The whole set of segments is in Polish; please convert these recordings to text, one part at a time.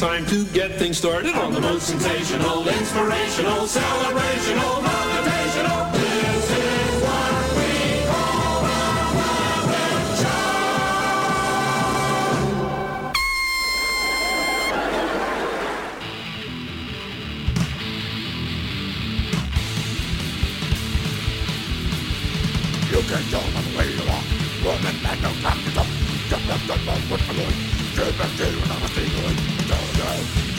Time to get things started on the most Sensational, inspirational, celebrational, motivational. This is what we call the Muppet. You can tell by the way you walk. Woman, man, no time to talk. Jump up, jump up, what's my lord? Jump up, jump up, I'm a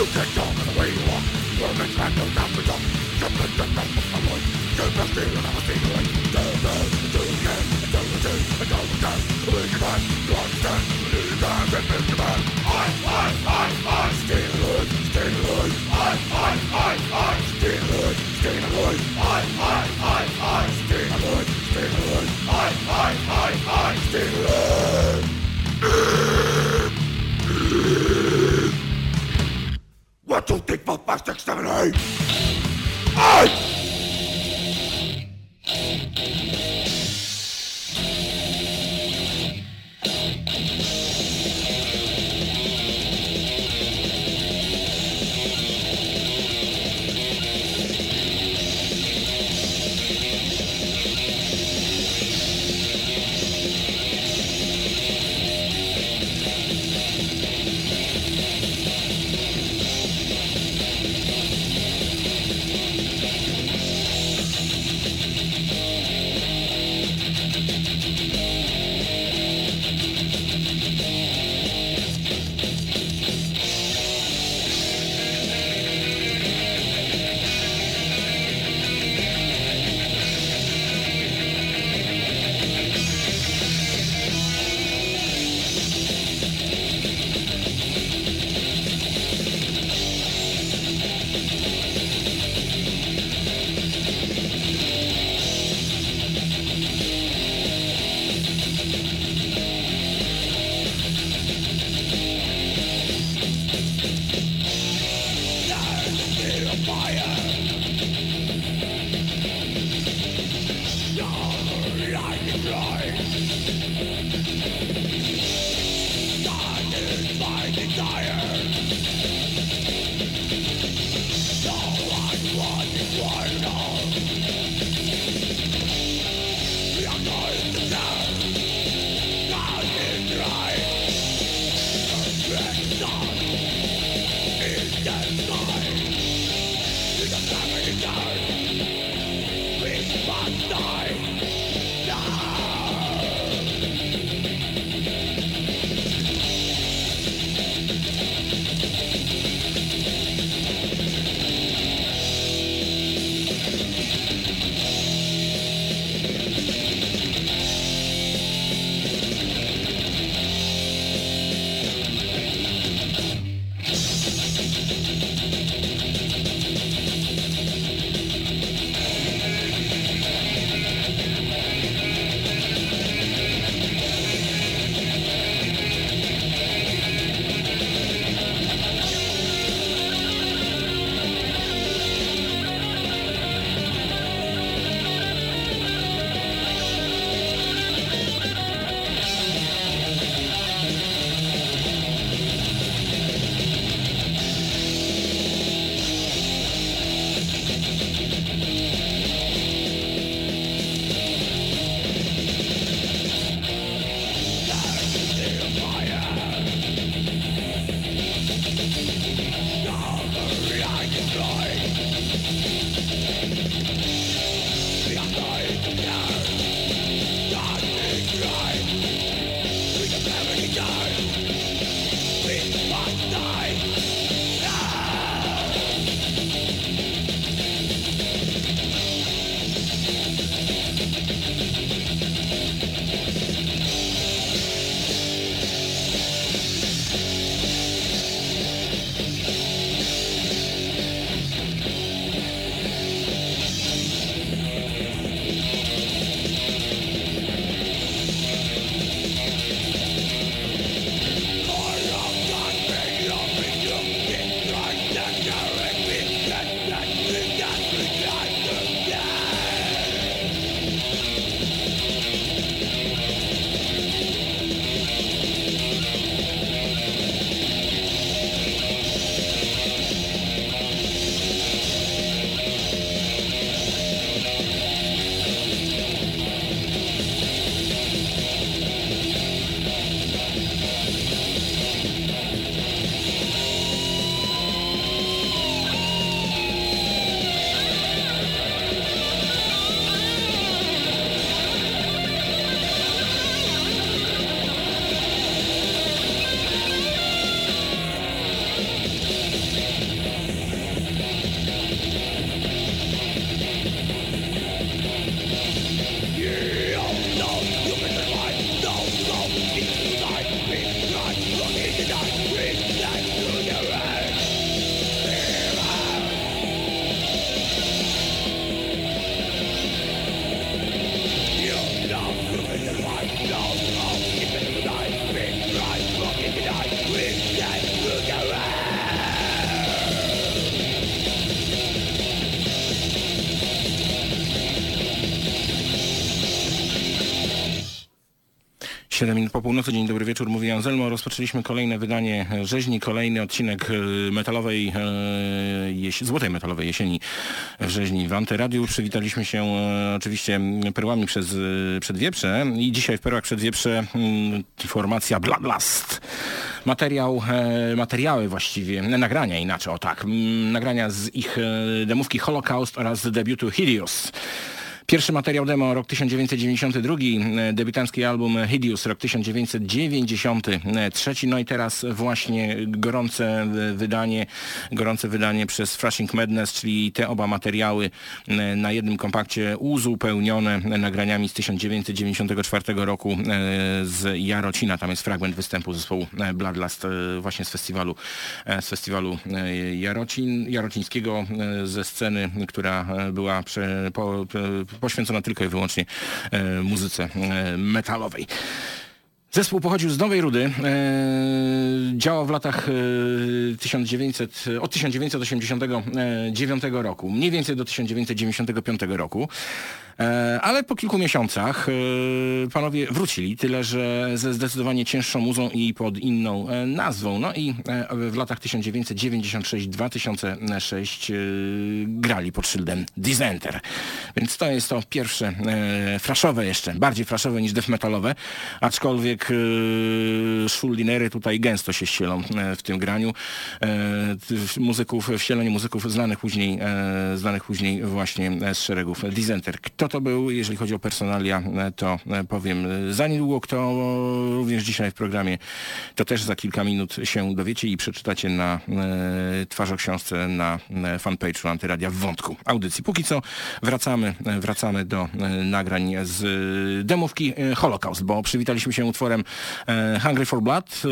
You can talk in the way you walk. You're a man, no time to talk. Jump and jump up, my boy. Jump and steal and I'm a steal away. Do, do, do it again. Do it again. Do it again. Do it again. You understand? Do it again. And build your man. I, I, I, I, stay alone. Stay alone. I, I, I, I, stay alone. Stay alone. I, I, I, I, stay alone. Stay alone. I, I, I, I, stay alone. One, two, three, four, five, six, seven, po północy, dzień dobry wieczór, mówi Anselmo. Rozpoczęliśmy kolejne wydanie rzeźni, kolejny odcinek e, metalowej, e, złotej metalowej jesieni w rzeźni w Antyradiu. Przywitaliśmy się e, oczywiście perłami przez Przedwieprze i dzisiaj w perłach Przedwieprze mm, formacja Bloodlust. Materiał, materiały właściwie, nagrania inaczej, o tak, nagrania z ich demówki Holocaust oraz debiutu Hideous. Pierwszy materiał demo rok 1992, e, debiutancki album Hideous rok 1993, no i teraz właśnie gorące wydanie, gorące wydanie przez Flashing Madness, czyli te oba materiały e, na jednym kompakcie uzupełnione nagraniami z 1994 roku e, z Jarocina. Tam jest fragment występu zespołu Bloodlust właśnie z festiwalu, z festiwalu Jarocin, Jarocińskiego ze sceny, która była prze, po, poświęcona tylko i wyłącznie e, muzyce e, metalowej. Zespół pochodził z Nowej Rudy, e, działał w latach e, 1900, od 1989 roku, mniej więcej do 1995 roku. E, ale po kilku miesiącach e, panowie wrócili, tyle że ze zdecydowanie cięższą muzą i pod inną e, nazwą. No i w latach 1996-2006 grali pod szyldem Dissenter. Więc to jest to pierwsze fraszowe jeszcze, bardziej fraszowe niż death metalowe, aczkolwiek szuldinery tutaj gęsto się ścielą w tym graniu. Muzyków, wcielenie muzyków znanych później, znanych później właśnie z szeregów Dissenter. Kto to był, jeżeli chodzi o personalia, e, to e, powiem za niedługo, kto również dzisiaj w programie, to też za kilka minut się dowiecie i przeczytacie na e, twarzoksiążce na fanpage'u Antyradia w wątku audycji. Póki co wracamy, wracamy do nagrań z demówki Holocaust, bo przywitaliśmy się utworem Hungry for Blood,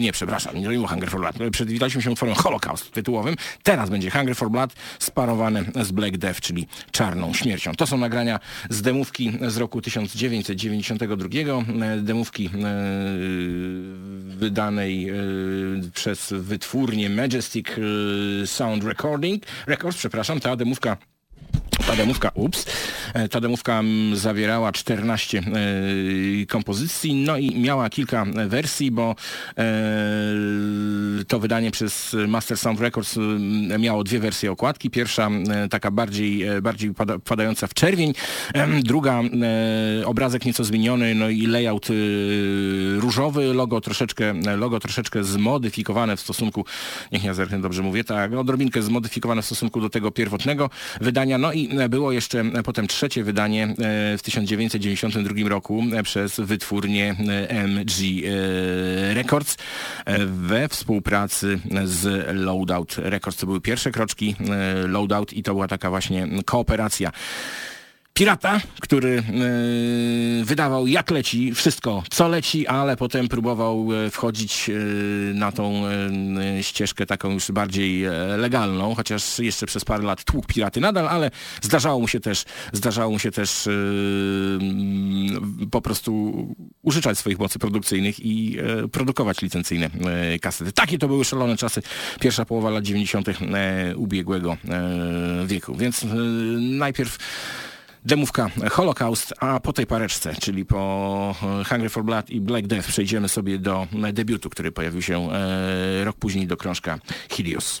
nie, przepraszam, nie było Hungry for Blood, przywitaliśmy się utworem Holocaust tytułowym, teraz będzie Hungry for Blood sparowane z Black Death, czyli Czarną Śmiercią. To są nagrania z demówki z roku 1992, demówki e, wydanej e, przez wytwórnię Majestic e, Sound Recording, Records, przepraszam, ta demówka ta demówka, ups, e, ta demówka mm, zawierała 14 e, kompozycji, no i miała kilka wersji, bo e, to wydanie przez Master Sound Records miało dwie wersje okładki. Pierwsza taka bardziej, bardziej padająca w czerwień, druga obrazek nieco zmieniony, no i layout różowy, logo troszeczkę, logo troszeczkę zmodyfikowane w stosunku, niech ja zerknę dobrze mówię, tak, odrobinkę zmodyfikowane w stosunku do tego pierwotnego wydania, no i było jeszcze potem trzecie wydanie e, w 1992 roku e, przez wytwórnię e, MG Records we współpracy z Loadout Records. To były pierwsze kroczki Loadout i to była taka właśnie kooperacja pirata, który yy, wydawał jak leci, wszystko co leci, ale potem próbował yy, wchodzić yy, na tą ścieżkę taką już bardziej legalną, chociaż jeszcze przez parę lat tłuk piraty nadal, ale zdarzało mu się też, zdarzało mu się też po prostu użyczać swoich mocy produkcyjnych i produkować licencyjne kasety. Takie to były szalone czasy, pierwsza połowa lat 90. ubiegłego wieku, więc najpierw demówka Holocaust, a po tej pareczce, czyli po e, Hungry for Blood i Black Death przejdziemy sobie do debiutu, który pojawił się e, rok później do krążka Hideous.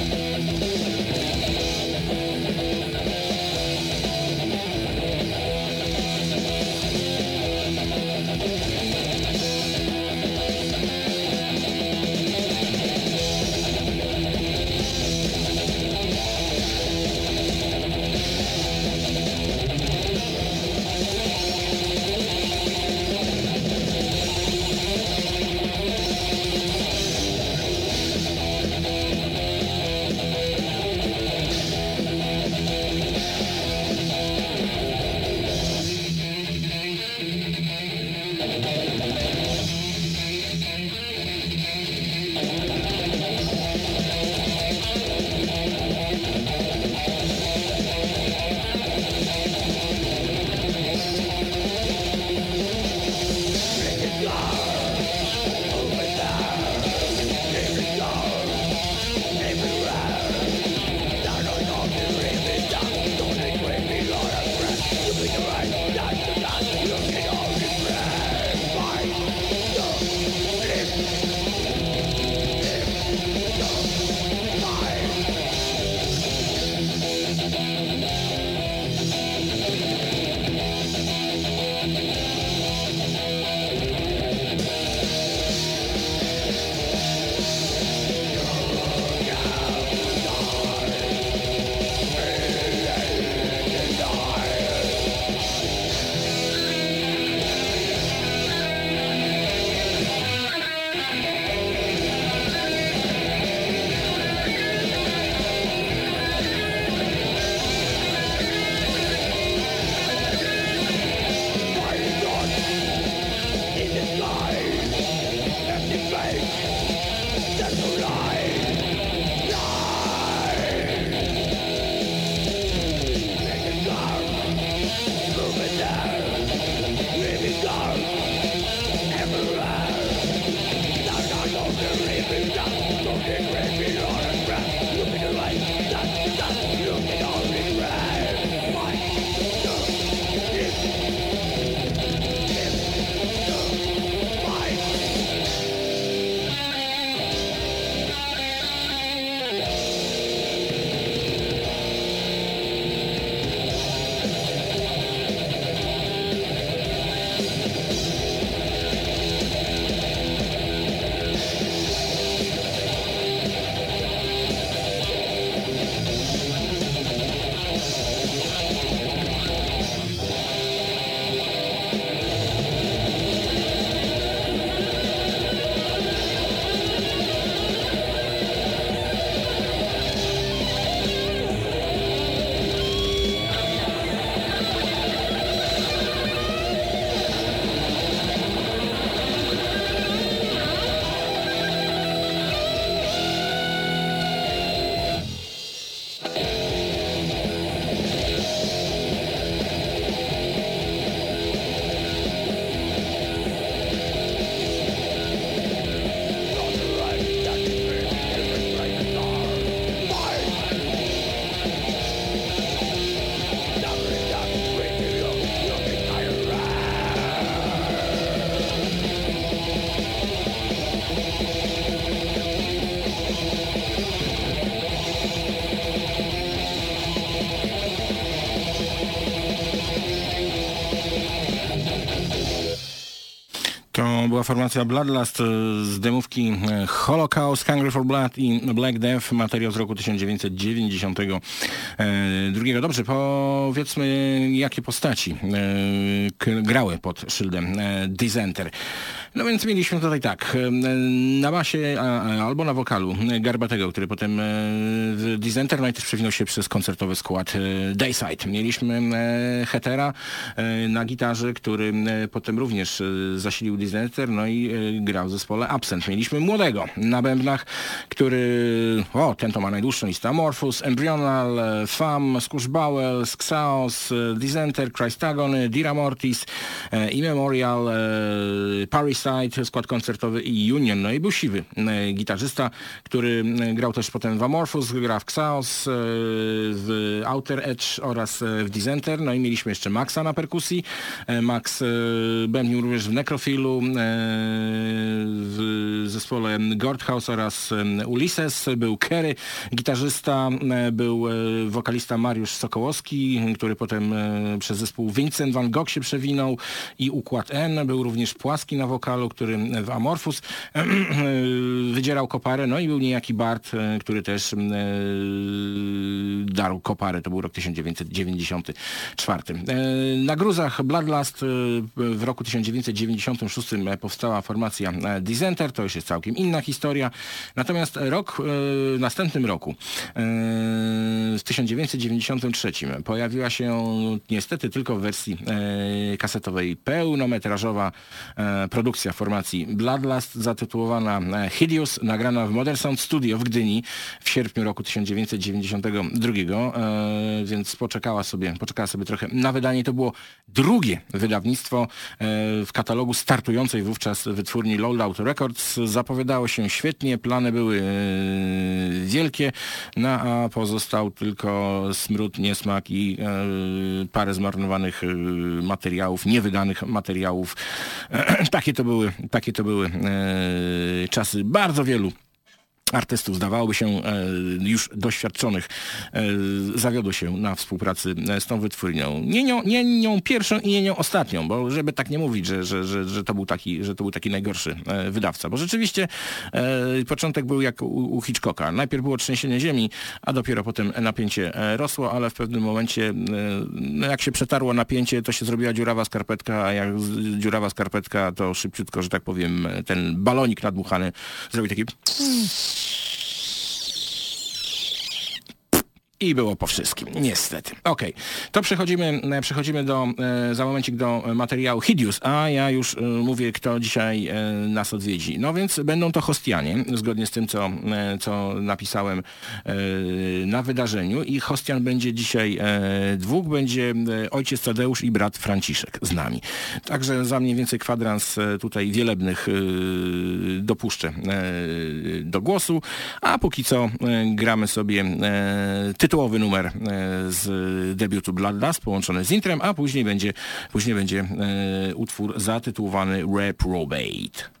Była formacja Bloodlust e, z demówki e, Holocaust, Hungry for Blood i Black Death, materiał z roku 1992. E, Dobrze, powiedzmy, jakie postaci grały pod szyldem Dissenter. No więc mieliśmy tutaj tak, na basie albo na wokalu Garbatego, który potem w Dissenter Night też przewinął się przez koncertowy skład Dayside. Mieliśmy Hetera na gitarze, który potem również zasilił Dissenter, no i e, grał w zespole Absent. Mieliśmy młodego na bębnach, który, o, ten to ma najdłuższą listę, Amorphous, Embryonal, e, Fam, Skushbowel, Xaos, e, Dissenter, Christagon, Dira Mortis, e, Immemorial, e, Skład koncertowy i Union. No i był siwy e, gitarzysta, który e, grał też potem w Amorphous, gra w Xaos, e, w Outer Edge oraz w Dissenter. No i mieliśmy jeszcze Maxa na perkusji. Max bębnił również w Necrophilu, e, w zespole Gordhaus oraz Ulysses. Był Kerry, gitarzysta, był wokalista Mariusz Sokołowski, który potem przez zespół Vincent Van Gogh się przewinął i Układ N. Był również Płaski na wokalu, który w Amorphous wydzierał koparę. No i był niejaki Bart, e, który też e, darł koparę. To był rok 1994. E, Na gruzach Bloodlust w roku 1996 powstała formacja Dissenter. To już jest całkiem inna historia. Natomiast rok, w następnym roku, w 1993 pojawiła się niestety tylko w wersji kasetowej pełnometrażowa e, produkcja formacji Bloodlust zatytułowana e, Hideous, nagrana w Modern Sound Studio w Gdyni w sierpniu roku 1992, e, więc poczekała sobie, poczekała sobie trochę na wydanie. To było drugie wydawnictwo e, w katalogu startującej wówczas wytwórni Loadout Records. Zapowiadało się świetnie, plany były wielkie, no a pozostał tylko smród, niesmak i parę zmarnowanych materiałów, niewydanych materiałów. takie to były, takie to były e, czasy bardzo wielu artystów, zdawałoby się e, już doświadczonych, e, zawiodło się na współpracy e, z tą wytwórnią. Nie nią, nie nią pierwszą i nie nią ostatnią, bo żeby tak nie mówić, że, że, że, że, to, był taki, że to był taki najgorszy wydawca, bo rzeczywiście początek był jak u, u Hitchcocka. Najpierw było trzęsienie ziemi, a dopiero potem napięcie rosło, ale w pewnym momencie, no jak się przetarło napięcie, to się zrobiła dziurawa skarpetka, a jak dziurawa skarpetka, to szybciutko, że tak powiem, ten balonik nadmuchany zrobił taki Shh. I było po wszystkim, niestety. Okej, to przechodzimy, e, przechodzimy do, e, za momencik do materiału Hideous, a ja już e, mówię, kto dzisiaj nas odwiedzi. No więc będą to hostianie, zgodnie z tym, co, co napisałem na wydarzeniu i hostian będzie dzisiaj dwóch, będzie ojciec Tadeusz i brat Franciszek z nami. Także za mniej więcej kwadrans tutaj wielebnych dopuszczę do głosu, a póki co gramy sobie e, tytułowy numer e, z debiutu Bloodlust połączony z intrem, a później będzie, później będzie e, utwór zatytułowany Reprobate.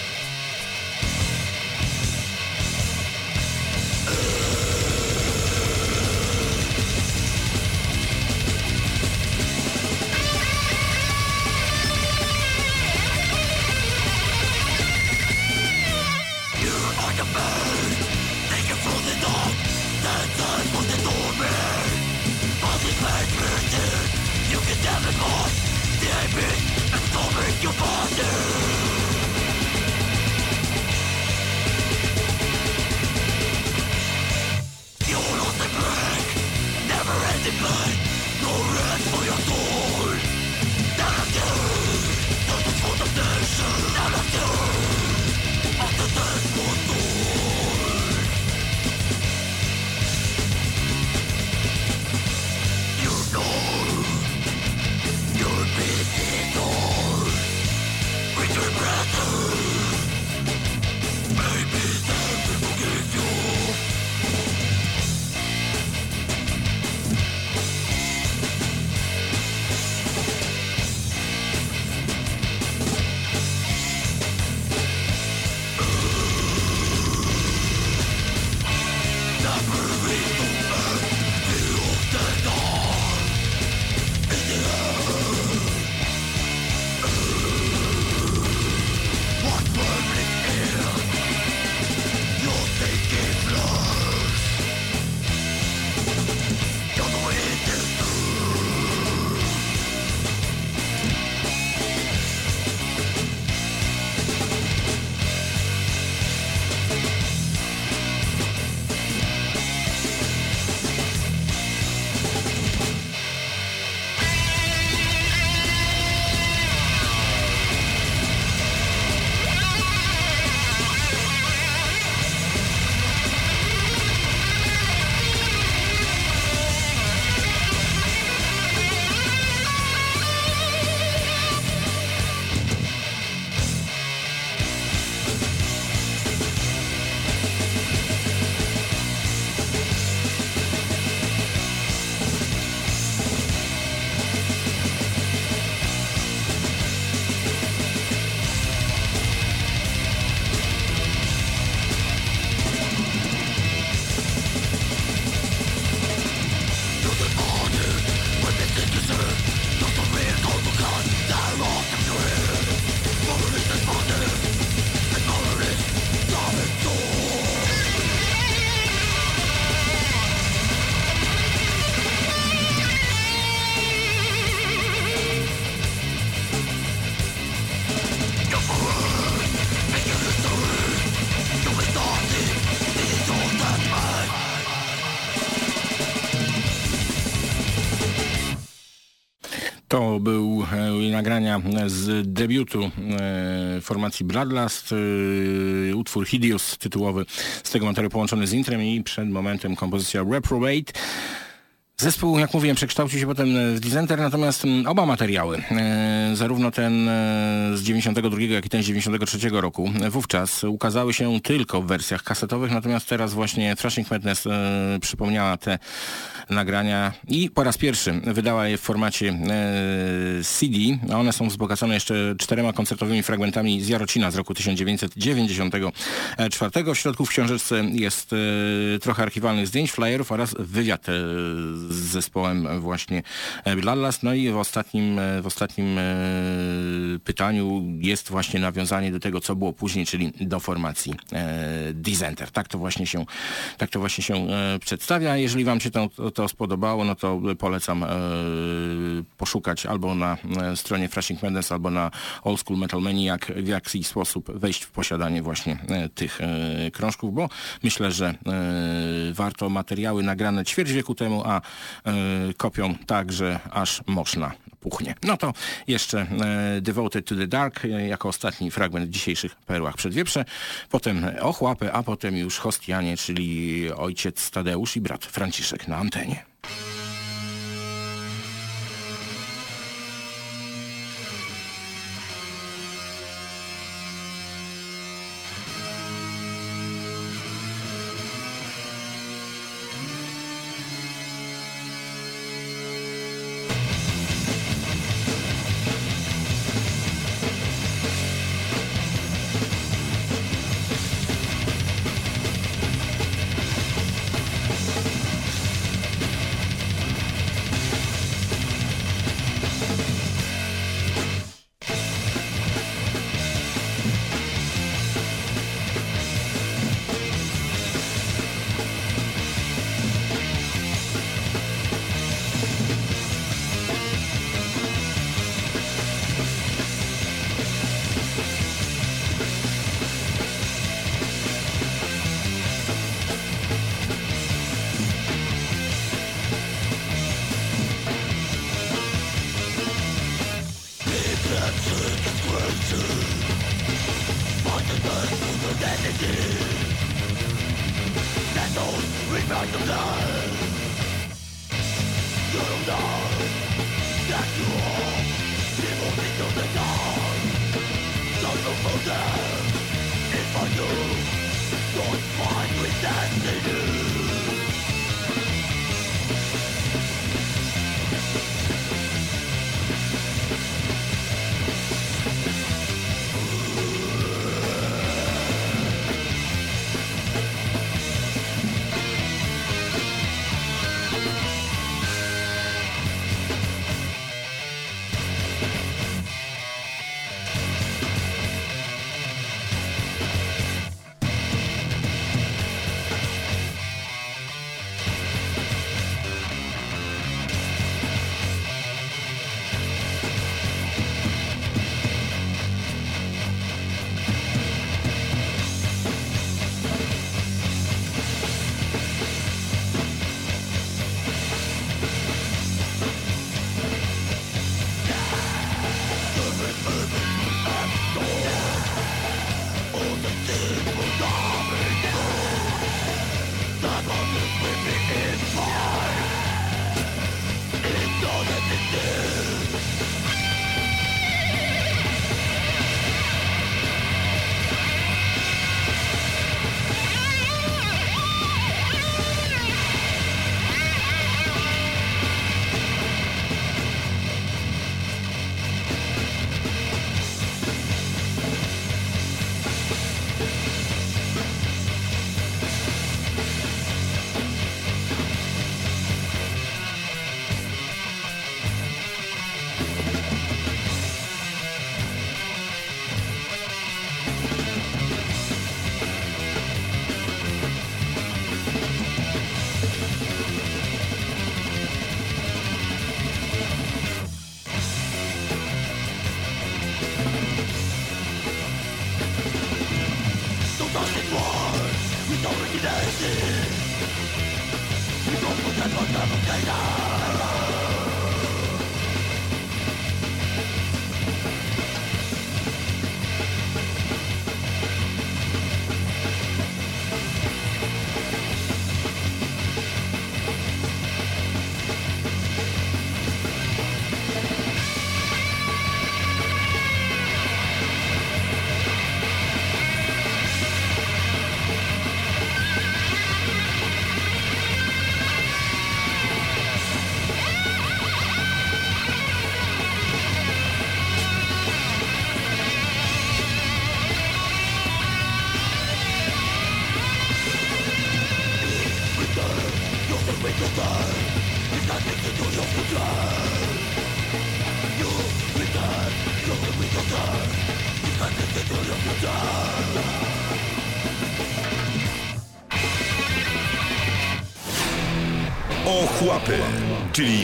To był e, nagrania z debiutu e, formacji Bloodlust, e, utwór Hideous tytułowy z tego materiału połączony z intrem i przed momentem kompozycja Reprobate. Zespół, jak mówiłem, przekształcił się potem w Dizenter, natomiast mm, oba materiały, e, zarówno ten e, z 92, jak i ten z 93 roku, e, wówczas ukazały się tylko w wersjach kasetowych, natomiast teraz właśnie Thrashing Madness przypomniała te nagrania i po raz pierwszy wydała je w formacie e, CD. One są wzbogacone jeszcze czterema koncertowymi fragmentami z Jarocina z roku 1994. W środku w książeczce jest e, trochę archiwalnych zdjęć, flyerów oraz wywiad e, z zespołem właśnie Bloodlust. No i w ostatnim, w ostatnim pytaniu jest właśnie nawiązanie do tego, co było później, czyli do formacji Dizenter. Tak to właśnie się, tak to właśnie się przedstawia. Jeżeli wam się to, to spodobało, no to polecam poszukać albo na stronie Thrashing Madness, albo na Old School Metal Maniac, w jaki sposób wejść w posiadanie właśnie tych krążków, bo myślę, że warto materiały nagrane ćwierć wieku temu, a E, kopią tak, że aż można puchnie. No to jeszcze e, Devoted to the Dark e, jako ostatni fragment w dzisiejszych perłach przedwieprze. Potem Ochłapy, a potem już Hostianie, czyli ojciec Tadeusz i brat Franciszek na antenie.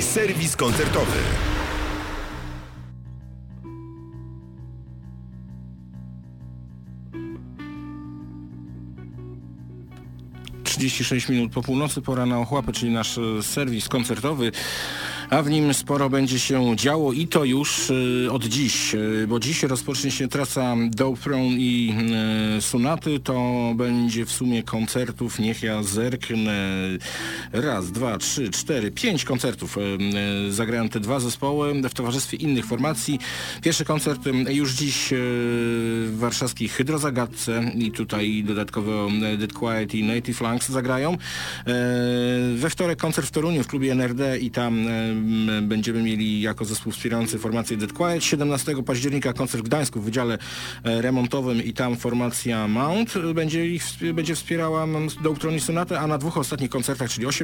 Serwis koncertowy. Trzydzieści sześć minut po północy, pora na ochłapy, czyli nasz e, serwis koncertowy, a w nim sporo będzie się działo i to już e, od dziś, e, bo dziś rozpocznie się trasa Dope Throne i Sonaty, to będzie w sumie koncertów, niech ja zerknę, raz, dwa, trzy, cztery, pięć koncertów. E, Zagrają te dwa zespoły w towarzystwie innych formacji. Pierwszy koncert już dziś e, w warszawskiej Hydrozagadce i tutaj dodatkowo e, Dead Quiet i Native Langs zagrają. We wtorek koncert w Toruniu w klubie NRD i tam będziemy mieli jako zespół wspierający formację Dead Quiet. 17 października koncert w Gdańsku w Wydziale Remontowym i tam formacja Mount będzie, ich, będzie wspierała m, Doctron i Sonatę, a na dwóch ostatnich koncertach, czyli 18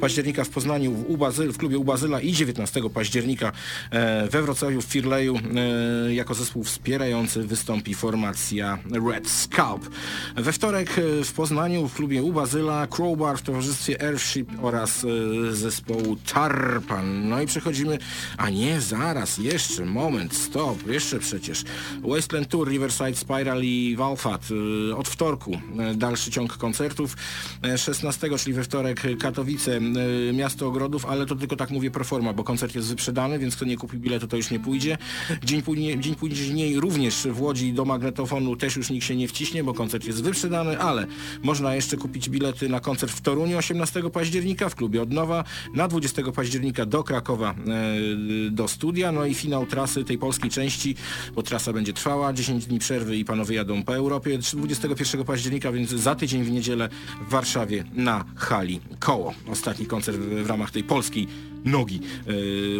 października w Poznaniu w, Ubazy, w klubie Ubazyla i 19 października e, we Wrocławiu w Firleju e, jako zespół wspierający wystąpi formacja Red Scalp. We wtorek e, w Poznaniu w klubie Ubazyla Crowbar w towarzystwie Airship oraz zespołu Tarpan. No i przechodzimy, a nie, zaraz, jeszcze, moment, stop, jeszcze przecież. Wasteland Tour, Riverside Spiral i Walfat od wtorku. Dalszy ciąg koncertów. E, 16, czyli we wtorek Katowice, e, Miasto Ogrodów, ale to tylko tak mówię pro forma, bo koncert jest wyprzedany, więc kto nie kupi biletu, to już nie pójdzie. Dzień później, dzień później również w Łodzi do magnetofonu też już nikt się nie wciśnie, bo koncert jest wyprzedany, ale można jeszcze kupić bilety na koncert w Toruniu 18 października w klubie Odnowa, na 20 października do Krakowa e, do studia, no i finał trasy tej polskiej części, bo trasa będzie trwała, 10 dni przerwy i panowie jadą po Europie 21 października, więc za tydzień w niedzielę w Warszawie na hali Koło. Ostatni koncert w, ramach tej polskiej nogi e,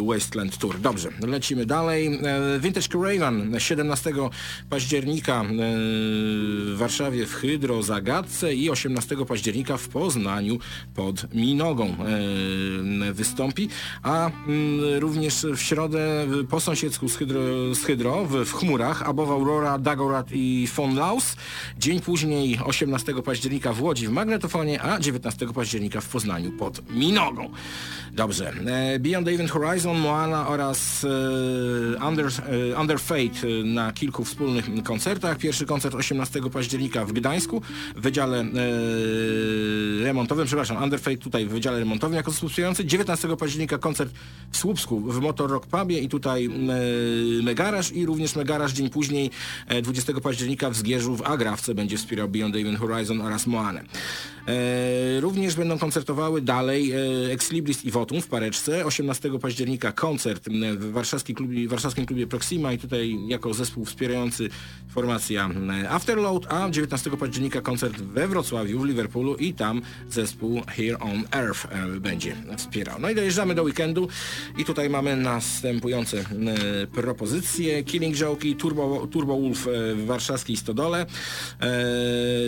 Wasteland Tour. Dobrze, lecimy dalej. E, Vintage Caravan 17 października e, w Warszawie w Hydro Zagadce i 18 października w Poznaniu pod Minogą wystąpi, a mm, również w środę po sąsiedzku z Hydro, z Hydro w, w Chmurach Above Aurora, Dagorat i Von Laus. Dzień później 18 października w Łodzi w Magnetofonie, a 19 października w Poznaniu pod Minogą. Dobrze. E, Beyond the Event Horizon, Moana oraz e, Under, e, Under Fate na kilku wspólnych koncertach. Pierwszy koncert 18 października w Gdańsku w Wydziale Remontowym, przepraszam, Under Fate tutaj w Wydziale Remontowym jako współpracujący. 19 października koncert w Słupsku w Motor Rock Pubie i tutaj Megaraż i również Megaraż dzień później e, 20 października w Zgierzu w Agrawce będzie wspierał Beyond the Event Horizon oraz Moanę. Również będą koncertowały dalej Ex Libris i W Pareczce. 18 października koncert w warszawskim klubie, warszawskim klubie Proxima i tutaj jako zespół wspierający formacja m, Afterload, a 19 października koncert we Wrocławiu, w Liverpoolu i tam zespół Here on Earth e, będzie wspierał. No i dojeżdżamy do weekendu i tutaj mamy następujące m, propozycje. Killing Joke i Turbo, Turbo Wolf e, w warszawskiej Stodole. E,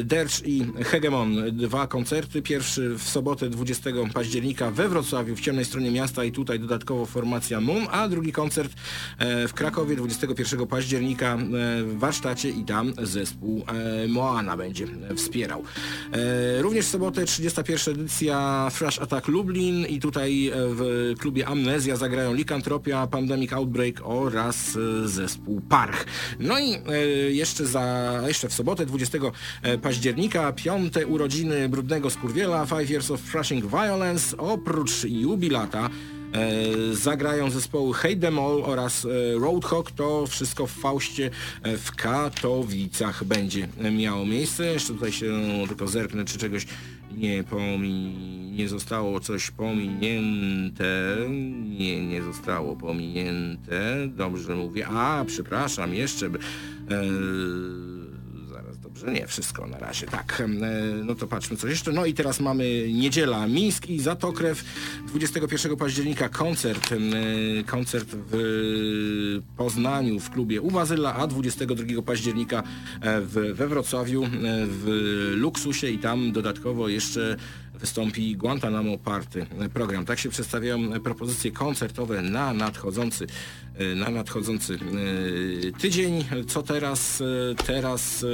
Dercz i Hegemon, dwa koncerty. Pierwszy w sobotę 20 października we Wrocławiu w ciemnej stronie miasta i tutaj dodatkowo formacja Moon, a drugi koncert e, w Krakowie 21 października e, w warsztacie i tam zespół e, Moana będzie wspierał. Również w sobotę 31 edycja Thrash Attack Lublin i tutaj w klubie Amnezja zagrają Likantropia, Pandemic Outbreak oraz zespół Parch. No i jeszcze za jeszcze w sobotę 20 października piąte urodziny Brudnego Skurwiela Five Years of Thrashing Violence oprócz jubilata E, zagrają zespoły Hate Them All oraz e, Roadhog. To wszystko w Faustie e, w Katowicach będzie miało miejsce. Jeszcze tutaj się tylko zerknę, czy czegoś nie pomi... nie zostało coś pominięte. Nie, nie zostało pominięte. Dobrze mówię. A, przepraszam, jeszcze... dobrze, nie, wszystko na razie, tak. E, No to patrzmy coś jeszcze. No i teraz mamy niedziela, Mińsk i Zatokrew. 21 października koncert, e, koncert w Poznaniu w klubie u Bazyla, a 22 października e, w, we Wrocławiu w Luksusie i tam dodatkowo jeszcze wystąpi Guantanamo Party program. Tak się przedstawiają propozycje koncertowe na nadchodzący, na nadchodzący tydzień. Co teraz? Teraz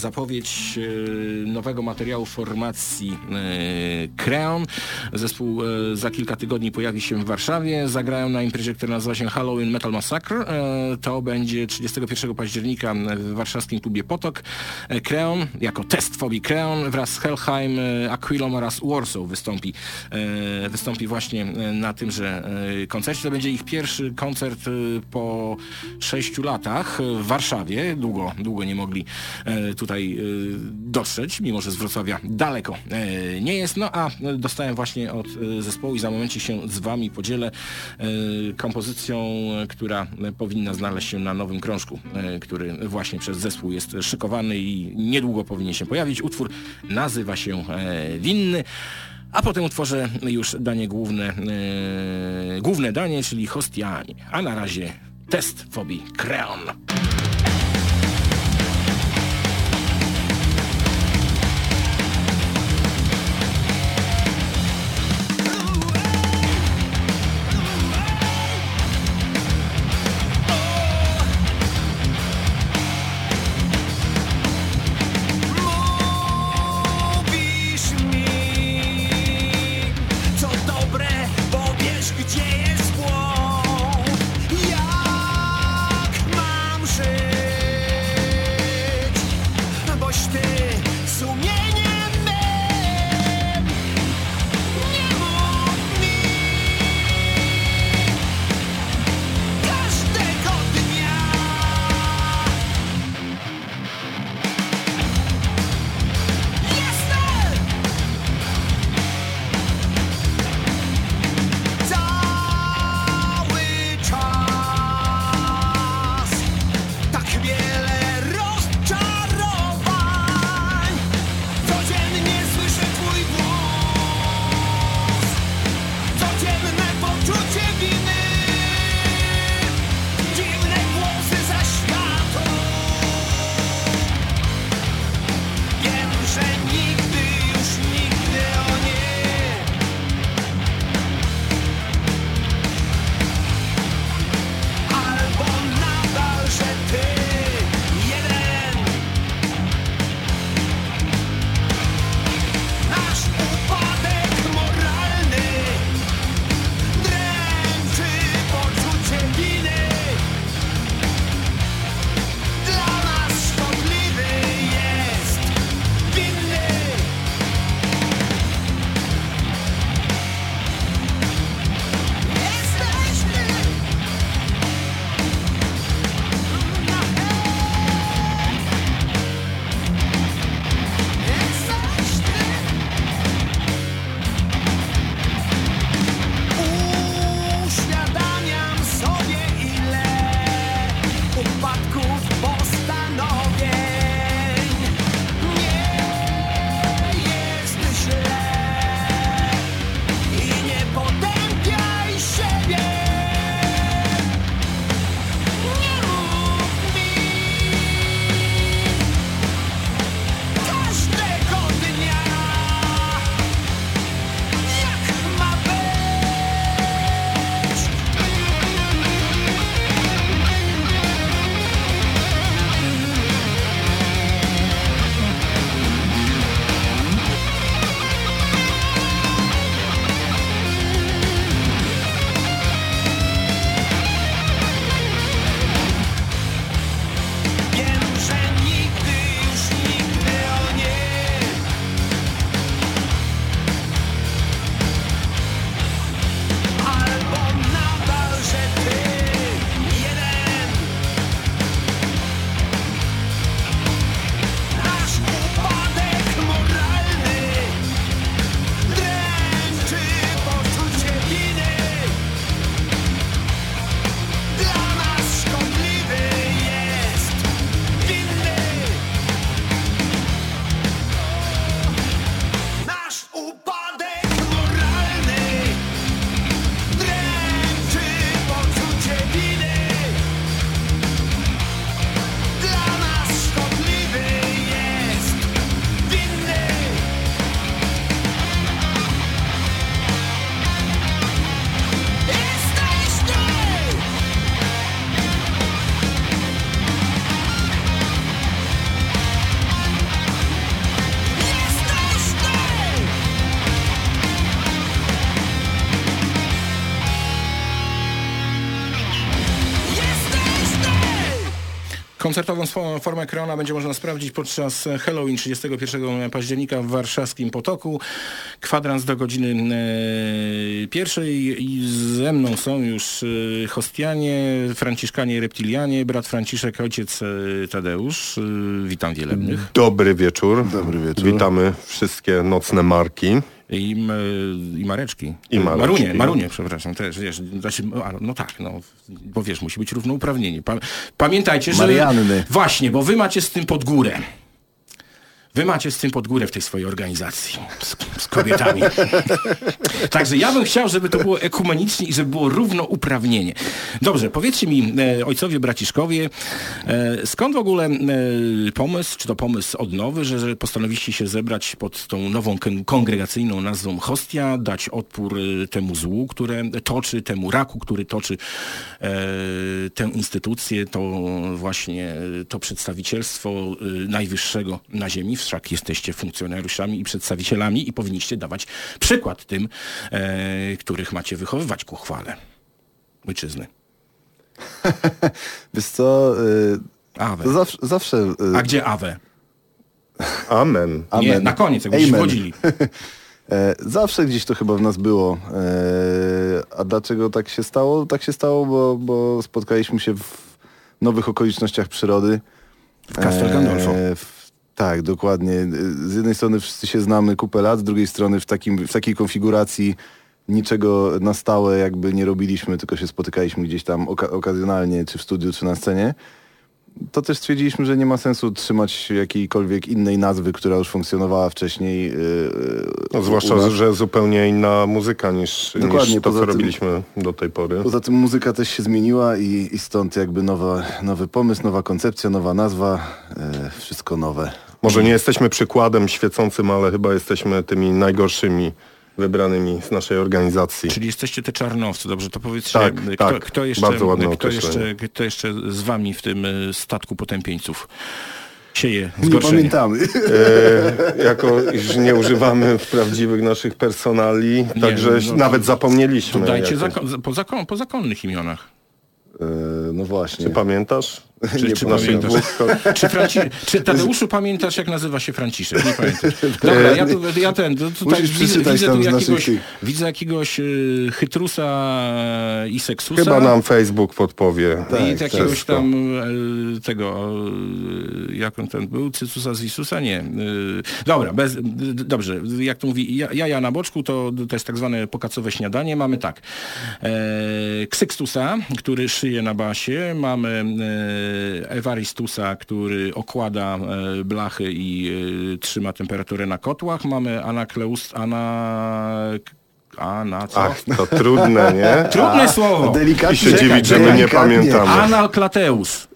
zapowiedź e, nowego materiału formacji e, Creon. Zespół e, za kilka tygodni pojawi się w Warszawie. Zagrają na imprezie, która nazywa się Halloween Metal Massacre. To będzie 31 października w warszawskim klubie Potok. Creon jako test fobii Creon wraz z Helheim, Aquilom oraz Warsaw wystąpi, wystąpi właśnie na tymże koncercie. To będzie ich pierwszy koncert po sześciu latach w Warszawie. Długo, długo nie mogli tutaj tutaj y, dotrzeć, mimo że z Wrocławia daleko e, nie jest. No a dostałem właśnie od e, zespołu i za momencie się z Wami podzielę e, kompozycją, która powinna znaleźć się na nowym krążku, który właśnie przez zespół jest szykowany i niedługo powinien się pojawić. Utwór nazywa się Winny. A potem utworzę już danie główne, główne danie, czyli hostianie. A na razie test fobii Kreon. Koncertową formę Kreona będzie można sprawdzić podczas Halloween 31 października w warszawskim Potoku. Kwadrans do godziny e, pierwszej i ze mną są już e, Hostianie, Franciszkanie i Reptilianie, brat Franciszek, ojciec e, Tadeusz. E, witam wielebnych. Dobry wieczór. Dobry wieczór. Witamy wszystkie nocne marki. I, m, I Mareczki. I Mareczki. Marunie, Marunie, przepraszam, też, wiesz, znaczy, no tak, no, bo wiesz, musi być równouprawnienie. Pa, pamiętajcie, że... Marianny. Właśnie, bo wy macie z tym pod górę. Wy macie z tym pod górę w tej swojej organizacji. Z, z kobietami. Także ja bym chciał, żeby to było ekumenicznie i żeby było równouprawnienie. Dobrze, powiedzcie mi, e, ojcowie, braciszkowie, e, skąd w ogóle e, pomysł, czy to pomysł odnowy, że, że postanowiliście się zebrać pod tą nową kon- kongregacyjną nazwą Hostia, dać odpór e, temu złu, które toczy, temu raku, który toczy e, tę instytucję, to właśnie e, to przedstawicielstwo najwyższego na ziemi, wszak jesteście funkcjonariuszami i przedstawicielami i powinniście dawać przykład tym, e, których macie wychowywać ku chwale ojczyzny. Wiesz co, y, Awe. to zawsze, zawsze y, A gdzie Awe? Amen. Nie, Amen. na koniec, jakbyście Amen. wchodzili. e, zawsze gdzieś to chyba w nas było. E, a dlaczego tak się stało? Tak się stało, bo, bo spotkaliśmy się w nowych okolicznościach przyrody. W Castel Gandolfo. E, w- tak, dokładnie. Z jednej strony wszyscy się znamy kupę lat, z drugiej strony w, takim, w takiej konfiguracji niczego na stałe jakby nie robiliśmy, tylko się spotykaliśmy gdzieś tam oka- okazjonalnie, czy w studiu, czy na scenie. To też stwierdziliśmy, że nie ma sensu trzymać jakiejkolwiek innej nazwy, która już funkcjonowała wcześniej. Yy, No, zwłaszcza, że zupełnie inna muzyka niż, Dokładnie, niż to, co tym- robiliśmy do tej pory. Poza tym muzyka też się zmieniła i, i stąd jakby nowa, nowy pomysł, nowa koncepcja, nowa nazwa, e, wszystko nowe. Może nie jesteśmy przykładem świecącym, ale chyba jesteśmy tymi najgorszymi wybranymi z naszej organizacji. Czyli jesteście te czarnowcy, dobrze, to powiedzcie, Tak, kto, tak. kto, jeszcze, Bardzo ładne kto, określenie. jeszcze, kto jeszcze z wami w tym y, statku potępieńców sieje Nie zgorszenie? pamiętamy. E, jako iż nie używamy prawdziwych naszych personali, także no, nawet zapomnieliśmy. To dajcie po, zakon, po zakonnych imionach. E, no właśnie. Czy pamiętasz? Czy, Nie czy, pamiętasz, czy, Franci, czy Tadeuszu pamiętasz, jak nazywa się Franciszek? Nie pamiętasz. Dobra, ja, tu, ja ten, tu, tutaj widzę, widzę tu jakiegoś, widzę jakiegoś y, chytrusa i seksusa. Chyba nam Facebook podpowie. I Tak, jakiegoś tam e, tego, e, jak on ten był, Cycusa z Isusa? Nie. E, dobra, bez, dobrze, jak to mówi, ja- jaja na boczku, to, to jest tak zwane pokacowe śniadanie. Mamy tak, e, Ksykstusa, który szyje na basie, mamy e, Evaristusa, który okłada e, blachy i e, trzyma temperaturę na kotłach, mamy Anakleus, Ana... Ana co? Ach, to trudne, nie? Trudne słowo! Delikatnie. I się dziwić, że my nie pamiętamy. Analklateus.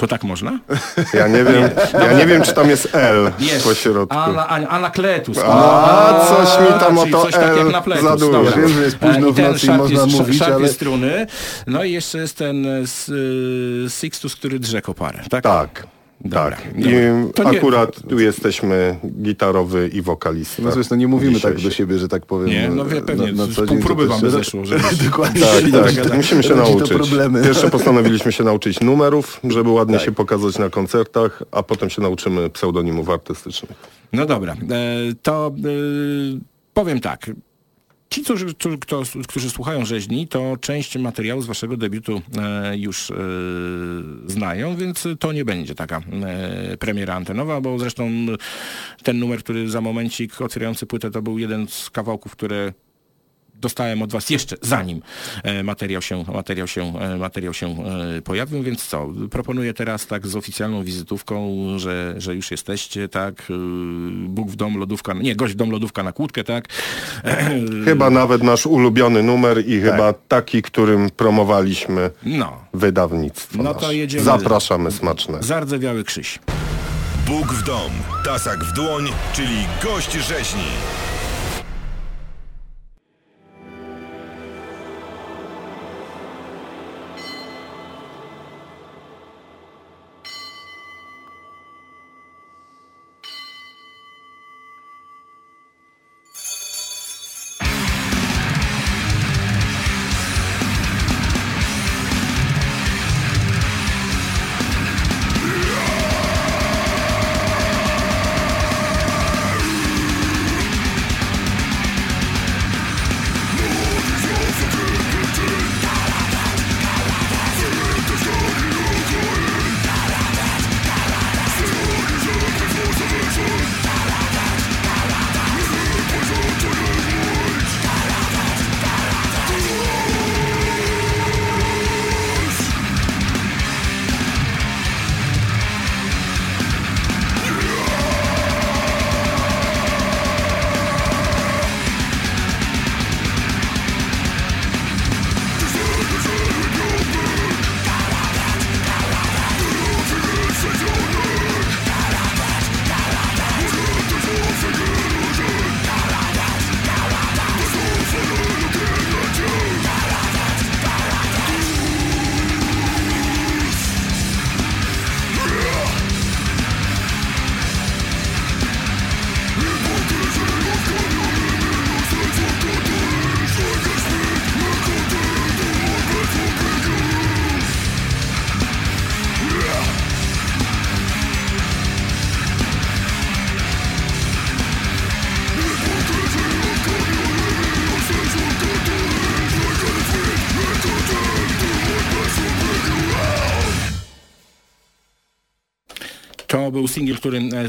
To tak można? Ja nie wiem, ja nie wiem czy tam jest L Jest. po środku. Ana, an, anakletus. A, coś mi tam o to coś tak jak L na pletus. za dużo. Wiem, że jest późno E, I w nocy i można sz- mówić, ale- struny. No i jeszcze jest ten y, Sixtus, który drze koparę. Tak? Tak. Dobra, tak. dobra. To nie- akurat tu jesteśmy gitarowy i wokalista. No zresztą nie mówimy tak do siebie, że tak powiem. Nie, no wie, pewnie, na, na co dzień, próby wam zeszło, żeby- Dokładnie. Tak, tak. Musimy się Rodzi to nauczyć. Pierwsze postanowiliśmy się nauczyć numerów, żeby ładnie się pokazać na koncertach, a potem się nauczymy pseudonimów artystycznych. No dobra, e, to e, powiem tak. Ci, którzy, którzy- którzy słuchają rzeźni, to część materiału z waszego debiutu e, już e, znają, więc to nie będzie taka e, premiera antenowa, bo zresztą ten numer, który za momencik otwierający płytę, to był jeden z kawałków, które dostałem od was jeszcze zanim e, materiał się, materiał się, e, materiał się e, pojawił, więc co, proponuję teraz tak z oficjalną wizytówką, że, że już jesteście, tak, Bóg w dom, lodówka, nie, gość w dom, lodówka na kłódkę, tak, Chyba nawet nasz ulubiony numer i Tak. chyba taki, którym promowaliśmy no, wydawnictwo No to nasze. jedziemy. Zapraszamy smaczne. zardzewiały Krzyś. Bóg w dom, tasak w dłoń, czyli gość rzeźni.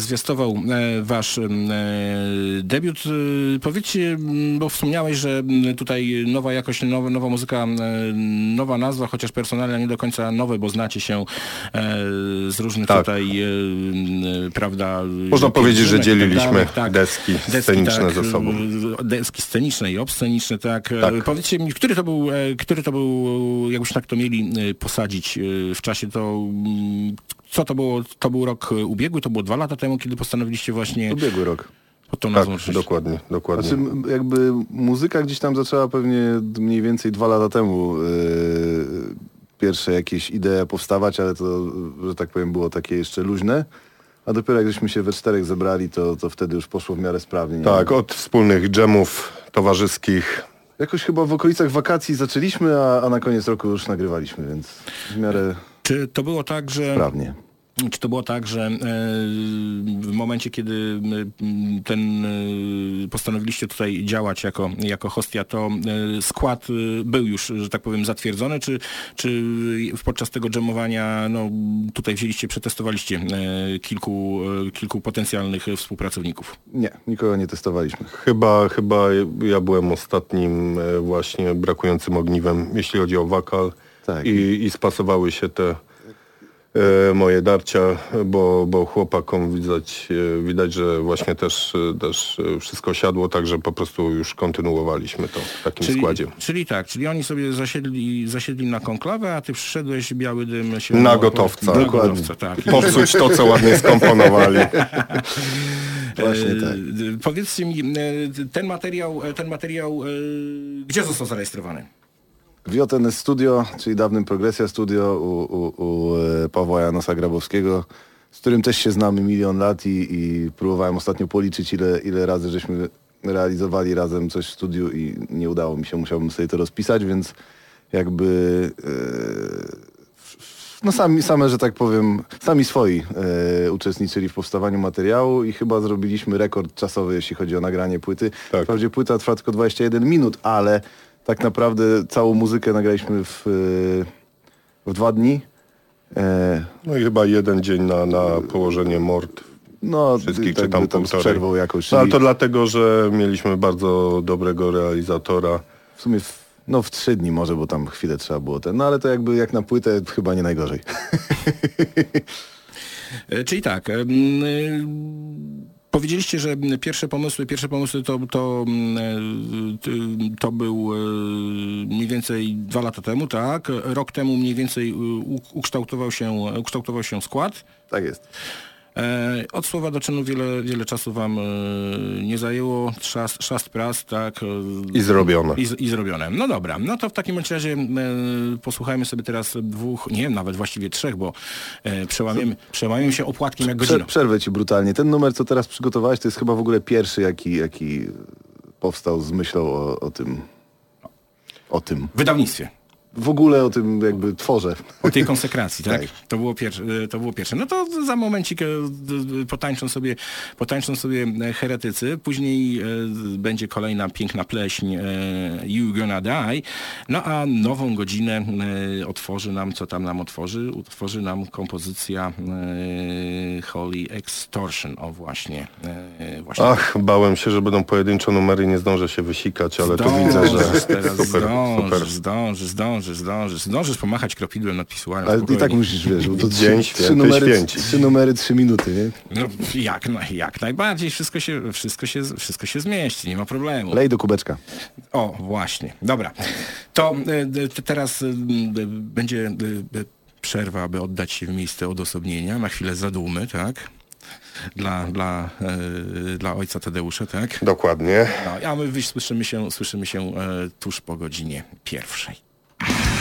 Zwiastował e, wasz e, debiut. E, Powiedzcie, bo wspomniałeś, że tutaj nowa jakość, nowa, nowa muzyka, nowa nazwa, chociaż personalnie nie do końca nowe, bo znacie się z różnych Tak. tutaj, prawda... Można powiedzieć, że tak dzieliliśmy dalej, deski sceniczne ze sobą. Deski sceniczne i obsceniczne, tak. Tak. Powiedzcie mi, który to był, który to był, jakbyśmy tak to mieli posadzić w czasie, to co to było? To był rok e, ubiegły, to było dwa lata temu, kiedy postanowiliście właśnie Ubiegły rok. pod tą Tak, nazwą dokładnie, dokładnie. Znaczy, jakby muzyka gdzieś tam zaczęła pewnie mniej więcej dwa lata temu yy, pierwsze jakieś idee powstawać, ale to, że tak powiem, było takie jeszcze luźne. A dopiero jak żeśmy się we czterech zebrali, to, to wtedy już poszło w miarę sprawnie. nie? Tak, od wspólnych dżemów towarzyskich. Jakoś chyba w okolicach wakacji zaczęliśmy, a, a na koniec roku już nagrywaliśmy, więc w miarę Czy to było tak, że... sprawnie. Czy to było tak, że e, w momencie, kiedy ten e, postanowiliście tutaj działać jako, jako hostia, to e, skład był już, że tak powiem, zatwierdzony, czy, czy podczas tego dżemowania no, tutaj wzięliście, przetestowaliście kilku, kilku potencjalnych współpracowników? Nie, nikogo nie testowaliśmy. Chyba, chyba ja byłem ostatnim właśnie brakującym ogniwem, jeśli chodzi o wokal. Tak. I, I spasowały się te e, moje darcia, bo, bo chłopakom widać, e, widać, że właśnie też, e, też wszystko siadło, także po prostu już kontynuowaliśmy to w takim składzie. czyli tak, czyli oni sobie zasiedli, zasiedli na konklawę, a ty przyszedłeś, biały dym się... Na gotowca. Na gotowca, tak. Popsuć to, co ładnie skomponowali. Właśnie E, tak. d- Powiedzcie mi, e, ten materiał, ten materiał gdzie został zarejestrowany? W JNS Studio, czyli dawnym Progresja Studio u, u, u e, Pawła Janosa Grabowskiego, z którym też się znamy milion lat i, i próbowałem ostatnio policzyć ile, ile razy żeśmy realizowali razem coś w studiu i nie udało mi się, musiałbym sobie to rozpisać, więc jakby e, no sami, same, że tak powiem, sami swoi e, uczestniczyli w powstawaniu materiału i chyba zrobiliśmy rekord czasowy, jeśli chodzi o nagranie płyty. Tak. Wprawdzie płyta trwa tylko 21 minut, ale tak naprawdę całą muzykę nagraliśmy w, e, w dwa dni. E, No i chyba jeden dzień na, na położenie mord. no, Wszystkich, tak czy tam tam z półtorej. przerwą jakąś. No, ale to dlatego, że mieliśmy bardzo dobrego realizatora. W sumie w, no w trzy dni może, bo tam chwilę trzeba było ten. No ale to jakby jak na płytę chyba nie najgorzej. E, Czyli tak, powiedzieliście, że pierwsze pomysły, pierwsze pomysły to, to, mm, e, to był e, mniej więcej dwa lata temu, tak? Rok temu mniej więcej u- ukształtował się, ukształtował się skład. tak jest. E, Od słowa do czynu wiele, wiele czasu wam e, nie zajęło, szast, szast pras, tak? e, I zrobione. I, I zrobione. No dobra, no to w takim razie posłuchajmy sobie teraz dwóch, nie wiem, nawet właściwie trzech, bo przełamiemy, przełamiemy się opłatkiem jak godzina. Prze- przerwę ci brutalnie. Ten numer, co teraz przygotowałeś, to jest chyba w ogóle pierwszy, jaki, jaki powstał z myślą o, o tym. O tym. Wydawnictwie. W ogóle o tym jakby tworze. O tej konsekracji, tak? Tak. To, było pierwsze, e, to było pierwsze. No to za momencik e, potańczą sobie, potańczą sobie e, heretycy, później będzie kolejna piękna pleśń You Gonna Die, no a nową godzinę otworzy nam, co tam nam otworzy? Utworzy nam kompozycja Holy Extortion, o właśnie. Właśnie. Ach, bałem się, że będą pojedyncze numery nie zdążę się wysikać, ale tu widzę, że teraz, super, zdążysz, super. zdążysz, zdążysz, zdążysz, zdążysz pomachać kropidłem nad pisuarem. Ale i tak musisz, wiesz, bo to trzy, Dzień trzy, święty numery, święci. trzy numery, trzy minuty, nie? No, jak, jak najbardziej, wszystko się, wszystko, się, wszystko się zmieści, nie ma problemu. Lej do kubeczka. O, właśnie, dobra. To e, t- teraz e, będzie e, e, przerwa, aby oddać się w miejsce odosobnienia, na chwilę zadumy, tak? Dla, dla, e, dla ojca Tadeusza, tak? Dokładnie. No, a my słyszymy się, słyszymy się e, tuż po godzinie pierwszej. Thank you.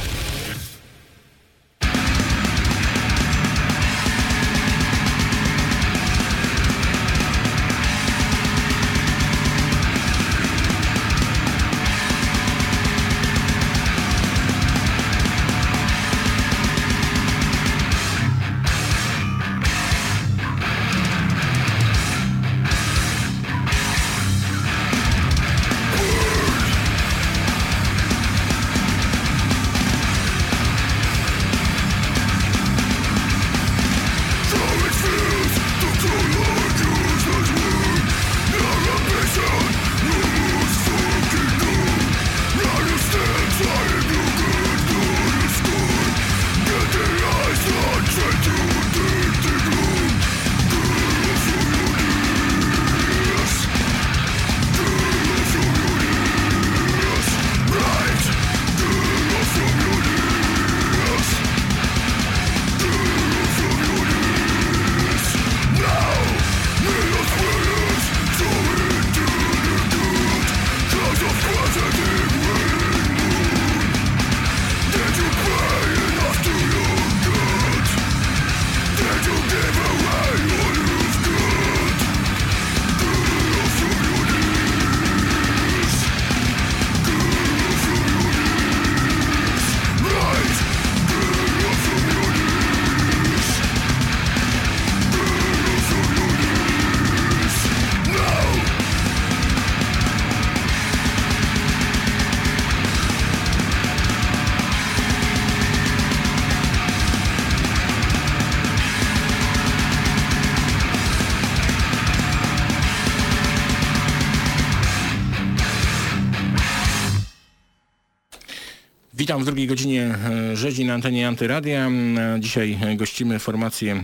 Witam w drugiej godzinie e, rzezi na antenie Antyradia. E, Dzisiaj e, gościmy formację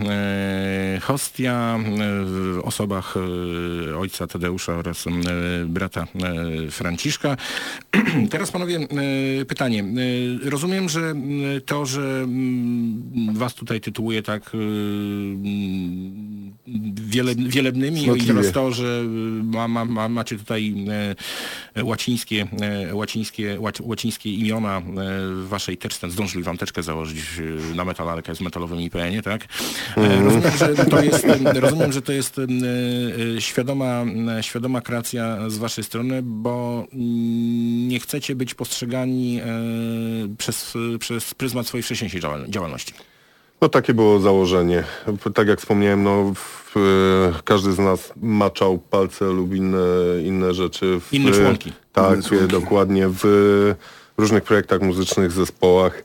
Hostia w osobach ojca Tadeusza oraz brata Franciszka. Teraz panowie pytanie. Rozumiem, że to, że was tutaj tytułuje tak wiele, wielebnymi i teraz to, że ma, ma, ma, macie tutaj e, łacińskie, e, łacińskie, łac, łacińskie imiona w waszej teczce. Zdążyli wam teczkę założyć na metalarkę z metalowym IPN-ie, tak? E, Rozumiem, że to jest, rozumiem, że to jest świadoma, świadoma kreacja z waszej strony, bo mm, nie chcecie być postrzegani przez, przez pryzmat swojej wcześniejszej działal- działalności. No takie było założenie. Tak jak wspomniałem, no w, e, każdy z nas maczał palce lub inne, inne rzeczy. W, Inne członki. Tak, Inne członki. dokładnie. W różnych projektach muzycznych, zespołach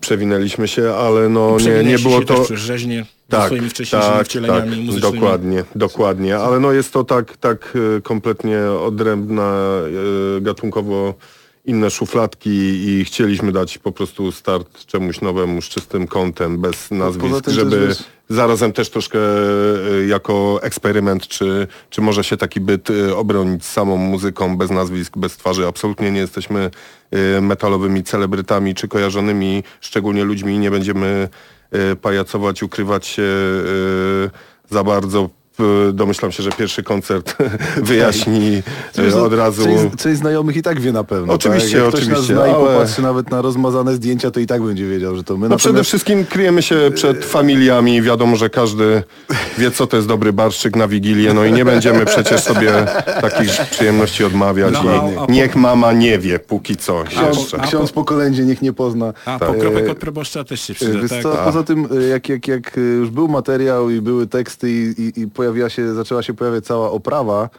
przewinęliśmy się, ale no nie, nie było się to... też przez rzeźnie ze swoimi wcześniejszymi wcieleniami muzycznymi. Dokładnie, dokładnie, ale no jest to tak, tak e, kompletnie odrębna, e, gatunkowo inne szufladki i chcieliśmy dać po prostu start czemuś nowemu z czystym kątem, bez nazwisk, tym żeby zarazem też troszkę e, jako eksperyment, czy, czy może się taki byt e, obronić samą muzyką, bez nazwisk, bez twarzy. Absolutnie nie jesteśmy e, metalowymi celebrytami, czy kojarzonymi szczególnie ludźmi. Nie będziemy pajacować, ukrywać się za bardzo. E, Domyślam się, że pierwszy koncert wyjaśni no, od razu. Część, część znajomych i tak wie na pewno. Oczywiście, tak? Jak ktoś nas oczywiście, zna i ale- popatrzy nawet na rozmazane zdjęcia, to i tak będzie wiedział, że to my. No przede Natomiast- wszystkim kryjemy się przed familiami. Wiadomo, że każdy wie, co to jest dobry barszczyk na Wigilię. No i nie będziemy przecież sobie takich przyjemności odmawiać. No, i a- a po- niech mama nie wie, póki co Ksiądz, jeszcze. ksiądz po kolędzie niech nie pozna. A Tak. pokropek od proboszcza też się przyda, Wiesz tak? co, poza tym, e, jak, jak, jak już był materiał i były teksty i, i, i pojawiła się, zaczęła się pojawiać cała oprawa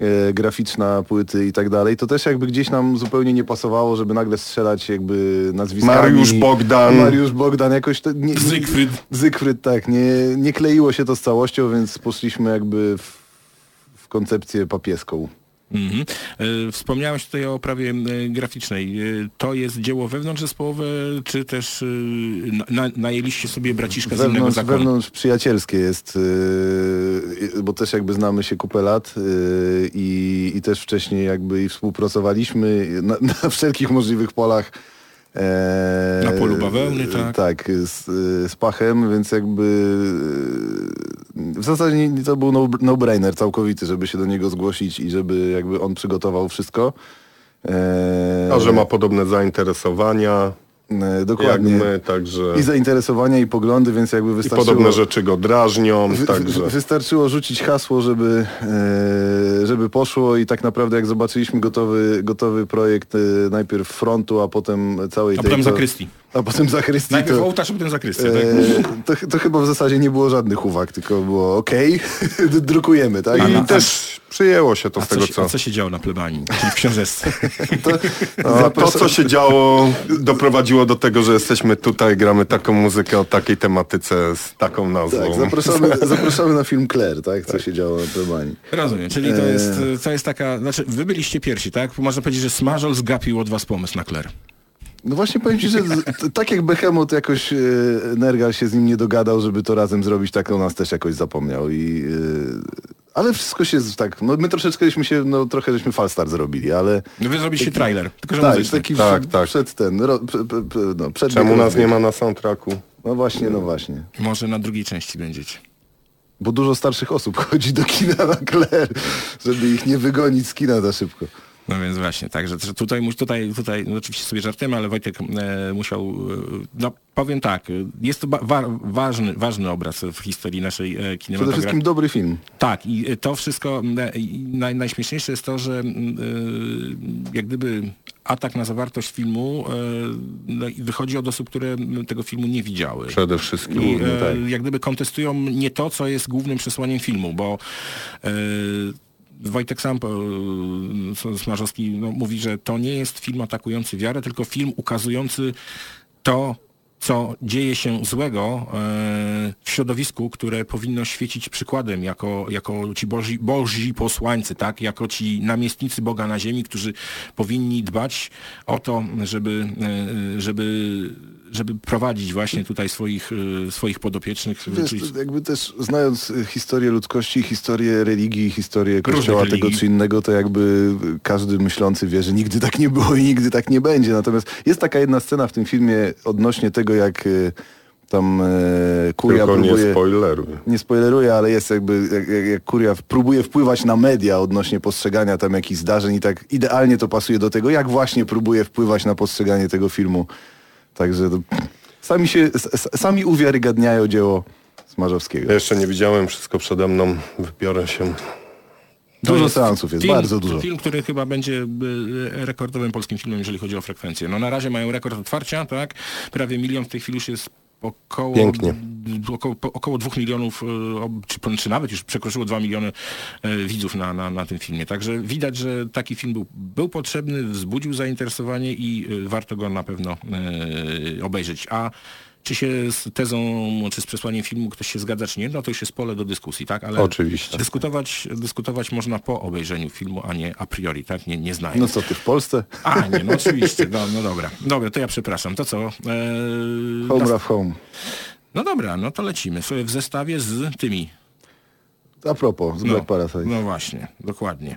e, graficzna płyty i tak dalej, to też jakby gdzieś nam zupełnie nie pasowało, żeby nagle strzelać jakby nazwiskami. Mariusz Bogdan. Mariusz Bogdan, jakoś to... Nie, nie, Zygfryd. Zygfryd, tak. Nie, nie kleiło się to z całością, więc poszliśmy jakby w, w koncepcję papieską. Mhm. E, Wspomniałeś tutaj o oprawie e, graficznej. E, To jest dzieło wewnątrzzespołowe, czy też na, na, najęliście sobie braciszka z innego Wewnątrz, zakonu? wewnątrz przyjacielskie jest, bo też jakby znamy się kupę lat i, i też wcześniej jakby i współpracowaliśmy na, na wszelkich możliwych polach. E, Na polu bawełny, tak? Tak, z, z Pachem, więc jakby w zasadzie nie- to był no- no-brainer całkowity, żeby się do niego zgłosić i żeby jakby on przygotował wszystko. E, A że ma podobne zainteresowania, e, jak Dokładnie. my, także I zainteresowania, i poglądy, więc jakby i wystarczyło... podobne rzeczy go drażnią, Wy, także... wy- wystarczyło rzucić hasło, żeby, e, żeby poszło i tak naprawdę jak zobaczyliśmy gotowy, gotowy projekt e, najpierw frontu, a potem całej A tej... potem to- zakrystii. A potem zakrystii. Najpierw to, ołtarz, a potem zakrystia, tak? to, to chyba w zasadzie nie było żadnych uwag, tylko było okej, drukujemy, tak? I I też przyjęło się to A z tego, się, co... a co się działo na plebanii, czyli w książeczce? to, No, to, co się działo, doprowadziło do tego, że jesteśmy tutaj, gramy taką muzykę o takiej tematyce z taką nazwą. tak, zapraszamy, zapraszamy na film Claire, tak? Co się działo na plebanii. Rozumiem, czyli to E. jest, to jest taka, znaczy wy byliście pierwsi, tak? Można powiedzieć, że Smażol zgapił od was pomysł na Claire. No właśnie powiem ci, że tak jak Behemoth jakoś e, Nergal się z nim nie dogadał, żeby to razem zrobić, tak on nas też jakoś zapomniał i... E, ale wszystko się tak, no my troszeczkęśmy się, no trochę żeśmy falstart zrobili, ale... No wy zrobiliście trailer, tylko że Tak, taki Tak, przed, tak. przed ten, ro, p, p, p, no, przed Czemu nas nie ma na soundtracku? No właśnie, no właśnie. Może na drugiej części będziecie. Bo dużo starszych osób chodzi do kina na Claire, żeby ich nie wygonić z kina za szybko. No więc właśnie, także że tutaj, tutaj, tutaj no oczywiście sobie żartujemy, ale Wojtek e, musiał, e, no powiem tak, e, jest to wa, ważny, ważny obraz w historii naszej e, Przede kinematografii. wszystkim dobry film. Tak, i to wszystko, e, naj, najśmieszniejsze jest to, że e, jak gdyby atak na zawartość filmu e, no, wychodzi od osób, które tego filmu nie widziały. Przede wszystkim. I e, tak. jak gdyby kontestują nie to, co jest głównym przesłaniem filmu, bo e, Wojtek sam, e, Smarzowski, no, mówi, że to nie jest film atakujący wiarę, tylko film ukazujący to, co dzieje się złego e, w środowisku, które powinno świecić przykładem jako, jako ci boży, boży posłańcy, tak? jako ci namiestnicy Boga na ziemi, którzy powinni dbać o to, żeby, e, żeby, żeby prowadzić właśnie tutaj swoich, e, swoich podopiecznych. Wiesz, czyli- jakby też znając y, historię ludzkości, historię religii, historię kościoła tego religii. czy innego, to jakby y, każdy myślący wie, że nigdy tak nie było i nigdy tak nie będzie. Natomiast jest taka jedna scena w tym filmie odnośnie tego, jak y, tam y, kuria Tylko nie próbuje... spoileruj. nie spoileruję, ale jest jakby, jak, jak, jak Kuria próbuje wpływać na media odnośnie postrzegania tam jakichś zdarzeń i tak idealnie to pasuje do tego, jak właśnie próbuje wpływać na postrzeganie tego filmu. Także to, sami się, sami uwiarygadniają dzieło Smarzowskiego. Ja jeszcze nie widziałem, wszystko przede mną, wybiorę się. Dużo seansów jest, film, bardzo dużo. Film, który chyba będzie y, rekordowym polskim filmem, jeżeli chodzi o frekwencję. No na razie mają rekord otwarcia, tak? Prawie milion w tej chwili już jest około, Pięknie. około, około dwóch milionów, ob- czy, czy nawet już przekroczyło dwa miliony y, widzów na, na, na tym filmie. Także widać, że taki film był, był potrzebny, wzbudził zainteresowanie i y, warto go na pewno obejrzeć. A czy się z tezą, czy z przesłaniem filmu ktoś się zgadza, czy nie, no to już jest pole do dyskusji, tak? Ale Oczywiście. Dyskutować, dyskutować można po obejrzeniu filmu, a nie a priori, tak? Nie, nie znając. No co ty, w Polsce? A, nie, no oczywiście, no, no dobra. Dobra, to ja przepraszam. To co? Eee, Home Rough Home. No dobra, no to lecimy. Sobie w zestawie z tymi. A propos, z No, Black Parasite. no właśnie, dokładnie.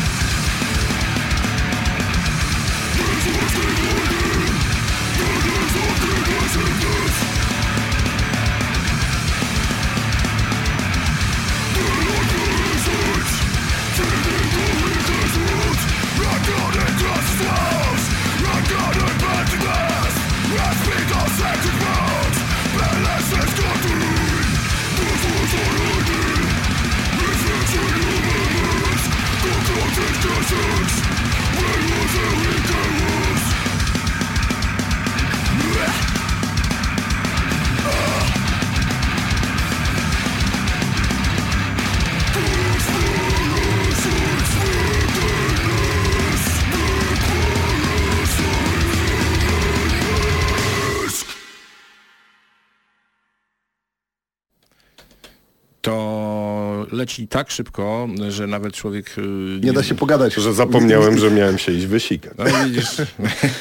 Leci tak szybko, że nawet człowiek... y, Nie da się pogadać. Że zapomniałem, że miałem się iść wysikać. No widzisz,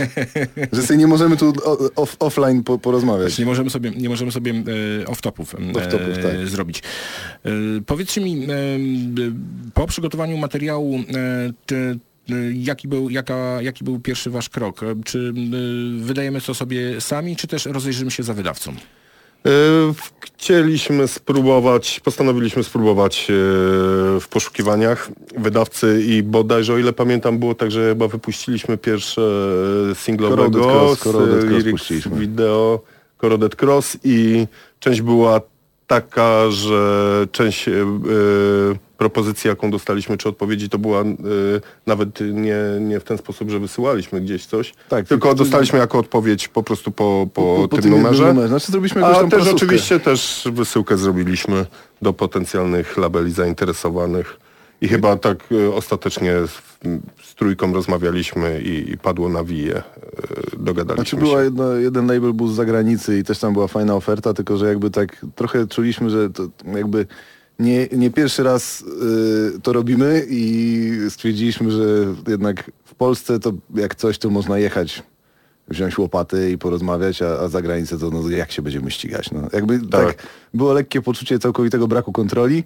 Że sobie nie możemy tu off, offline po, porozmawiać. nie możemy sobie, nie możemy sobie e, off-topów, e, Off-topów, tak. zrobić. E, powiedzcie mi, e, po przygotowaniu materiału, e, czy, e, jaki, był, jaka, jaki był pierwszy wasz krok? E, Czy e, wydajemy to sobie sami, czy też rozejrzymy się za wydawcą? E, Chcieliśmy spróbować, postanowiliśmy spróbować e, w poszukiwaniach wydawcy i bodajże, o ile pamiętam, było tak, że chyba wypuściliśmy pierwsze singlowego Corroded Cross, e, Cross Cross i część była taka, że część e, e, propozycji, jaką dostaliśmy, czy odpowiedzi, to była e, nawet nie, nie w ten sposób, że wysyłaliśmy gdzieś coś, Tak, tylko dostaliśmy jako odpowiedź po prostu po, po, tym, tym jednym numerze. numerze. Znaczy zrobiliśmy A też prasówkę. oczywiście też wysyłkę zrobiliśmy do potencjalnych labeli zainteresowanych i chyba tak e, ostatecznie z, z trójką rozmawialiśmy i, i padło na wije. E, dogadaliśmy Znaczy była się. jedno, jeden label był z zagranicy i też tam była fajna oferta, tylko że jakby tak trochę czuliśmy, że to jakby nie, nie pierwszy raz y, to robimy i stwierdziliśmy, że jednak w Polsce to jak coś, to można jechać, wziąć łopaty i porozmawiać, a, a za granicę to no, jak się będziemy ścigać. No. Jakby tak. Tak. było lekkie poczucie całkowitego braku kontroli,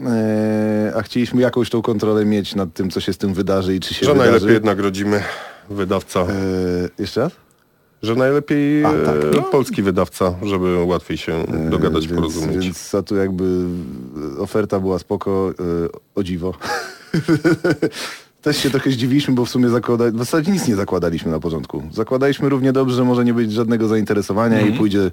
e, a chcieliśmy jakąś tą kontrolę mieć nad tym, co się z tym wydarzy i czy się Że wydarzy. najlepiej nagrodzimy wydawca. E, jeszcze raz? Że najlepiej A, tak. e, polski wydawca, żeby łatwiej się dogadać, więc, porozumieć. Więc a tu jakby oferta była spoko, e, o dziwo. Też się trochę zdziwiliśmy, bo w sumie zakłada... w zasadzie nic nie zakładaliśmy na początku. Zakładaliśmy równie dobrze, że może nie być żadnego zainteresowania Mhm. i pójdzie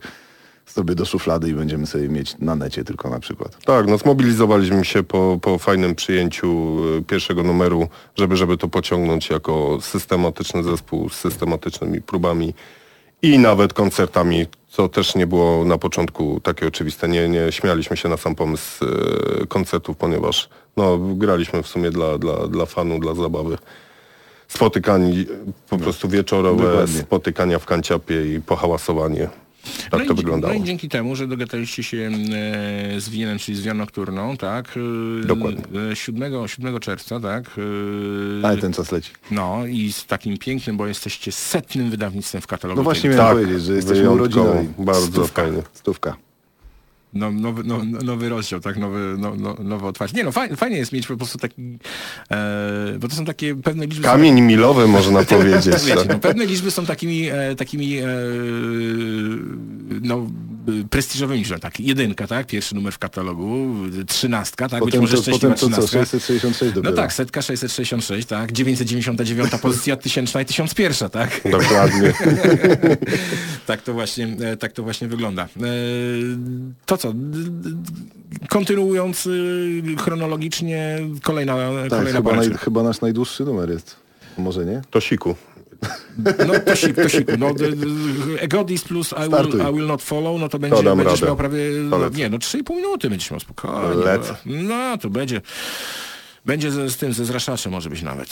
sobie do szuflady i będziemy sobie mieć na necie tylko na przykład. Tak, no zmobilizowaliśmy się po, po fajnym przyjęciu e, pierwszego numeru, żeby, żeby to pociągnąć jako systematyczny zespół z systematycznymi próbami i nawet koncertami, co też nie było na początku takie oczywiste. Nie, nie śmialiśmy się na sam pomysł e, koncertów, ponieważ no, graliśmy w sumie dla, dla, dla fanu, dla zabawy. Spotykań po prostu wieczorowe, dokładnie. spotykania w kanciapie i pohałasowanie. Tak no to i, wyglądało. No i dzięki temu, że dogadaliście się e, z Wienem, czyli z Wian Nocturną, tak? E, Dokładnie. e, 7, 7 czerwca, tak? E, Ale ten czas leci. No i z takim pięknym, bo jesteście setnym wydawnictwem w katalogu. No właśnie miałem Tak, powiedzieć, że jesteśmy urodzinowi. Bardzo Stówka. fajnie. Stówka. No, nowy, no, nowy rozdział, tak? Nowy, no, no, nowe otwarcie. Nie no, fajnie, fajnie jest mieć po prostu taki, e, bo to są takie pewne liczby... są- Kamień milowy można powiedzieć. Wiecie, tak. no, pewne liczby są takimi, e, takimi e, no, prestiżowymi. Tak, jedynka, tak? Pierwszy numer w katalogu, trzynastka, tak? Być Potem może to, potem to co, trzynastka. 666 No dopiero. tak, setka 666, tak? 999 pozycja, tysięczna i 1001, tak? Dokładnie. tak, to właśnie, e, tak to właśnie wygląda. E, To co? Kontynuując y, chronologicznie, kolejna, Tak, kolejna chyba, naj, chyba nasz najdłuższy numer jest. Może nie? To siku. No to siku, to siku. No, Egodis plus I will. I will not follow, no to będzie, To będziesz radę. miał prawie, Polecam. nie no 3,5 minuty będziesz miał spokojnie. No to będzie, będzie ze, z tym, ze zraszaczem może być nawet.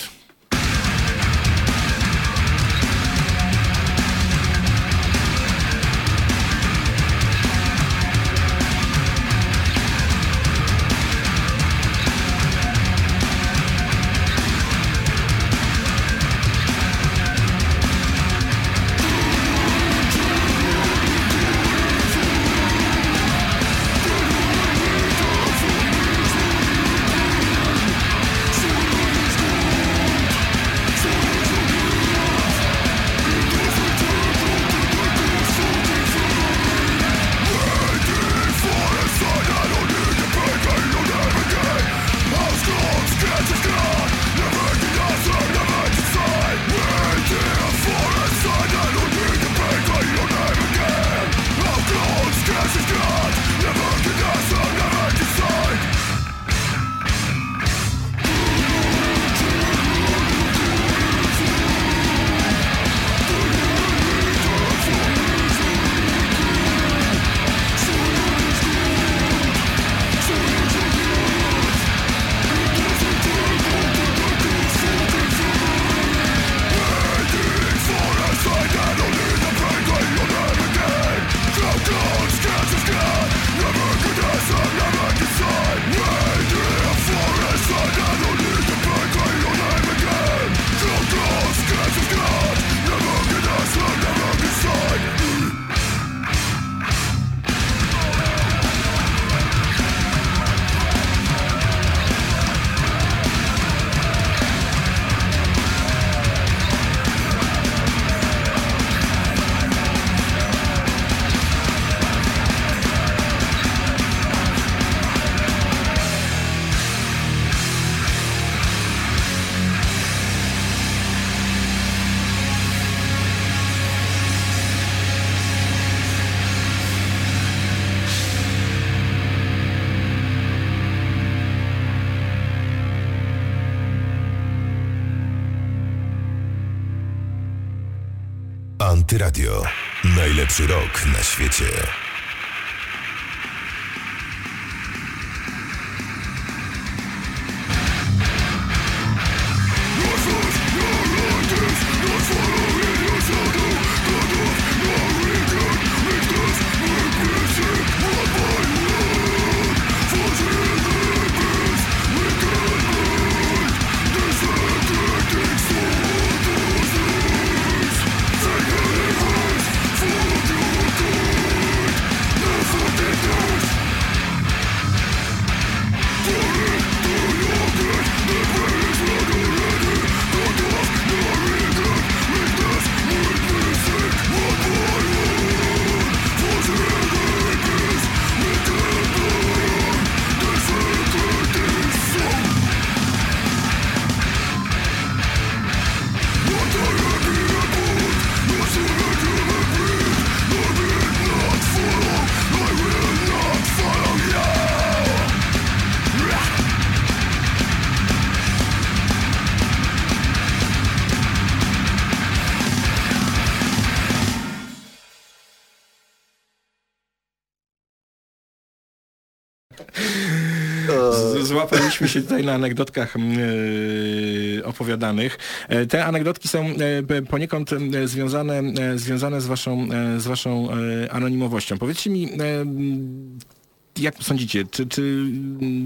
Złapaliśmy się tutaj na anegdotkach yy, opowiadanych. E, Te anegdotki są e, poniekąd e, związane, e, związane z waszą, e, z waszą e, anonimowością. Powiedzcie mi, e, jak sądzicie, czy, czy,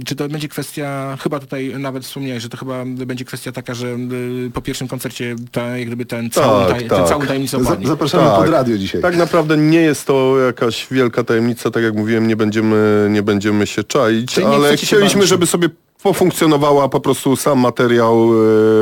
czy to będzie kwestia, chyba tutaj nawet wspomniałeś, że to chyba będzie kwestia taka, że y, po pierwszym koncercie ta, jak gdyby ten cały, Tak, taj, tak. ten cały opadnie. Zapraszamy Tak. pod radio dzisiaj. Tak naprawdę nie jest to jakaś wielka tajemnica, tak jak mówiłem, nie będziemy, nie będziemy się czaić, Czyli ale chcieliśmy, żeby sobie pofunkcjonowała po prostu sam materiał,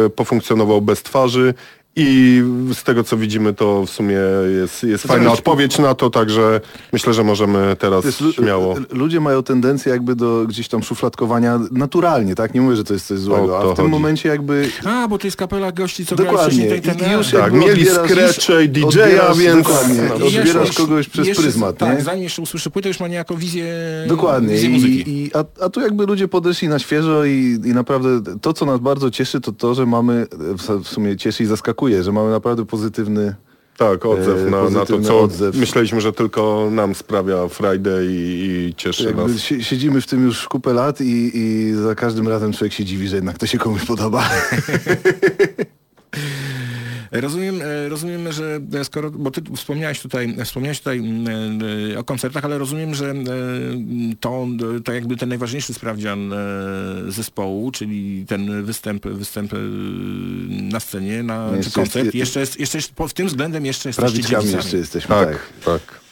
e, pofunkcjonował bez twarzy i z tego co widzimy to w sumie jest, jest fajna zależy- odpowiedź na to, także myślę, że możemy teraz Wiesz, śmiało. Ludzie mają tendencję jakby do gdzieś tam szufladkowania naturalnie, tak? Nie mówię, że to jest coś złego, O a w tym chodzi. momencie jakby A, bo to jest kapela gości, co Dokładnie. wcześniej ten, ten, I już Tak, jakby mieli skrecze i DJ-a, odbierasz- więc- Dokładnie, no, I odbierasz jeszcze- kogoś przez jeszcze- pryzmat, Tak, nie? zanim jeszcze usłyszy płytę, już ma niejako wizję, Dokładnie. wizję I, muzyki. i, a, a tu jakby ludzie podeszli na świeżo i, i naprawdę to, co nas bardzo cieszy, to to, że mamy, w, w sumie cieszy i zaskakuje, że mamy naprawdę pozytywny Tak, odzew e, na, na to, co odzew. myśleliśmy, że tylko nam sprawia Friday i, i cieszy nas. Jakby sie- siedzimy w tym już kupę lat i, i za każdym razem człowiek się dziwi, że jednak to się komuś podoba. Rozumiem, e, rozumiem, że e, skoro, bo ty wspomniałeś tutaj, wspomniałeś tutaj mm, e, o koncertach, ale rozumiem, że to, to jakby ten najważniejszy sprawdzian zespołu, czyli ten występ, występ na scenie, na, No koncert, jest- jeszcze jest, jeszcze jest, pod tym względem jeszcze jesteście jeszcze jesteśmy, Tak, tak. tak.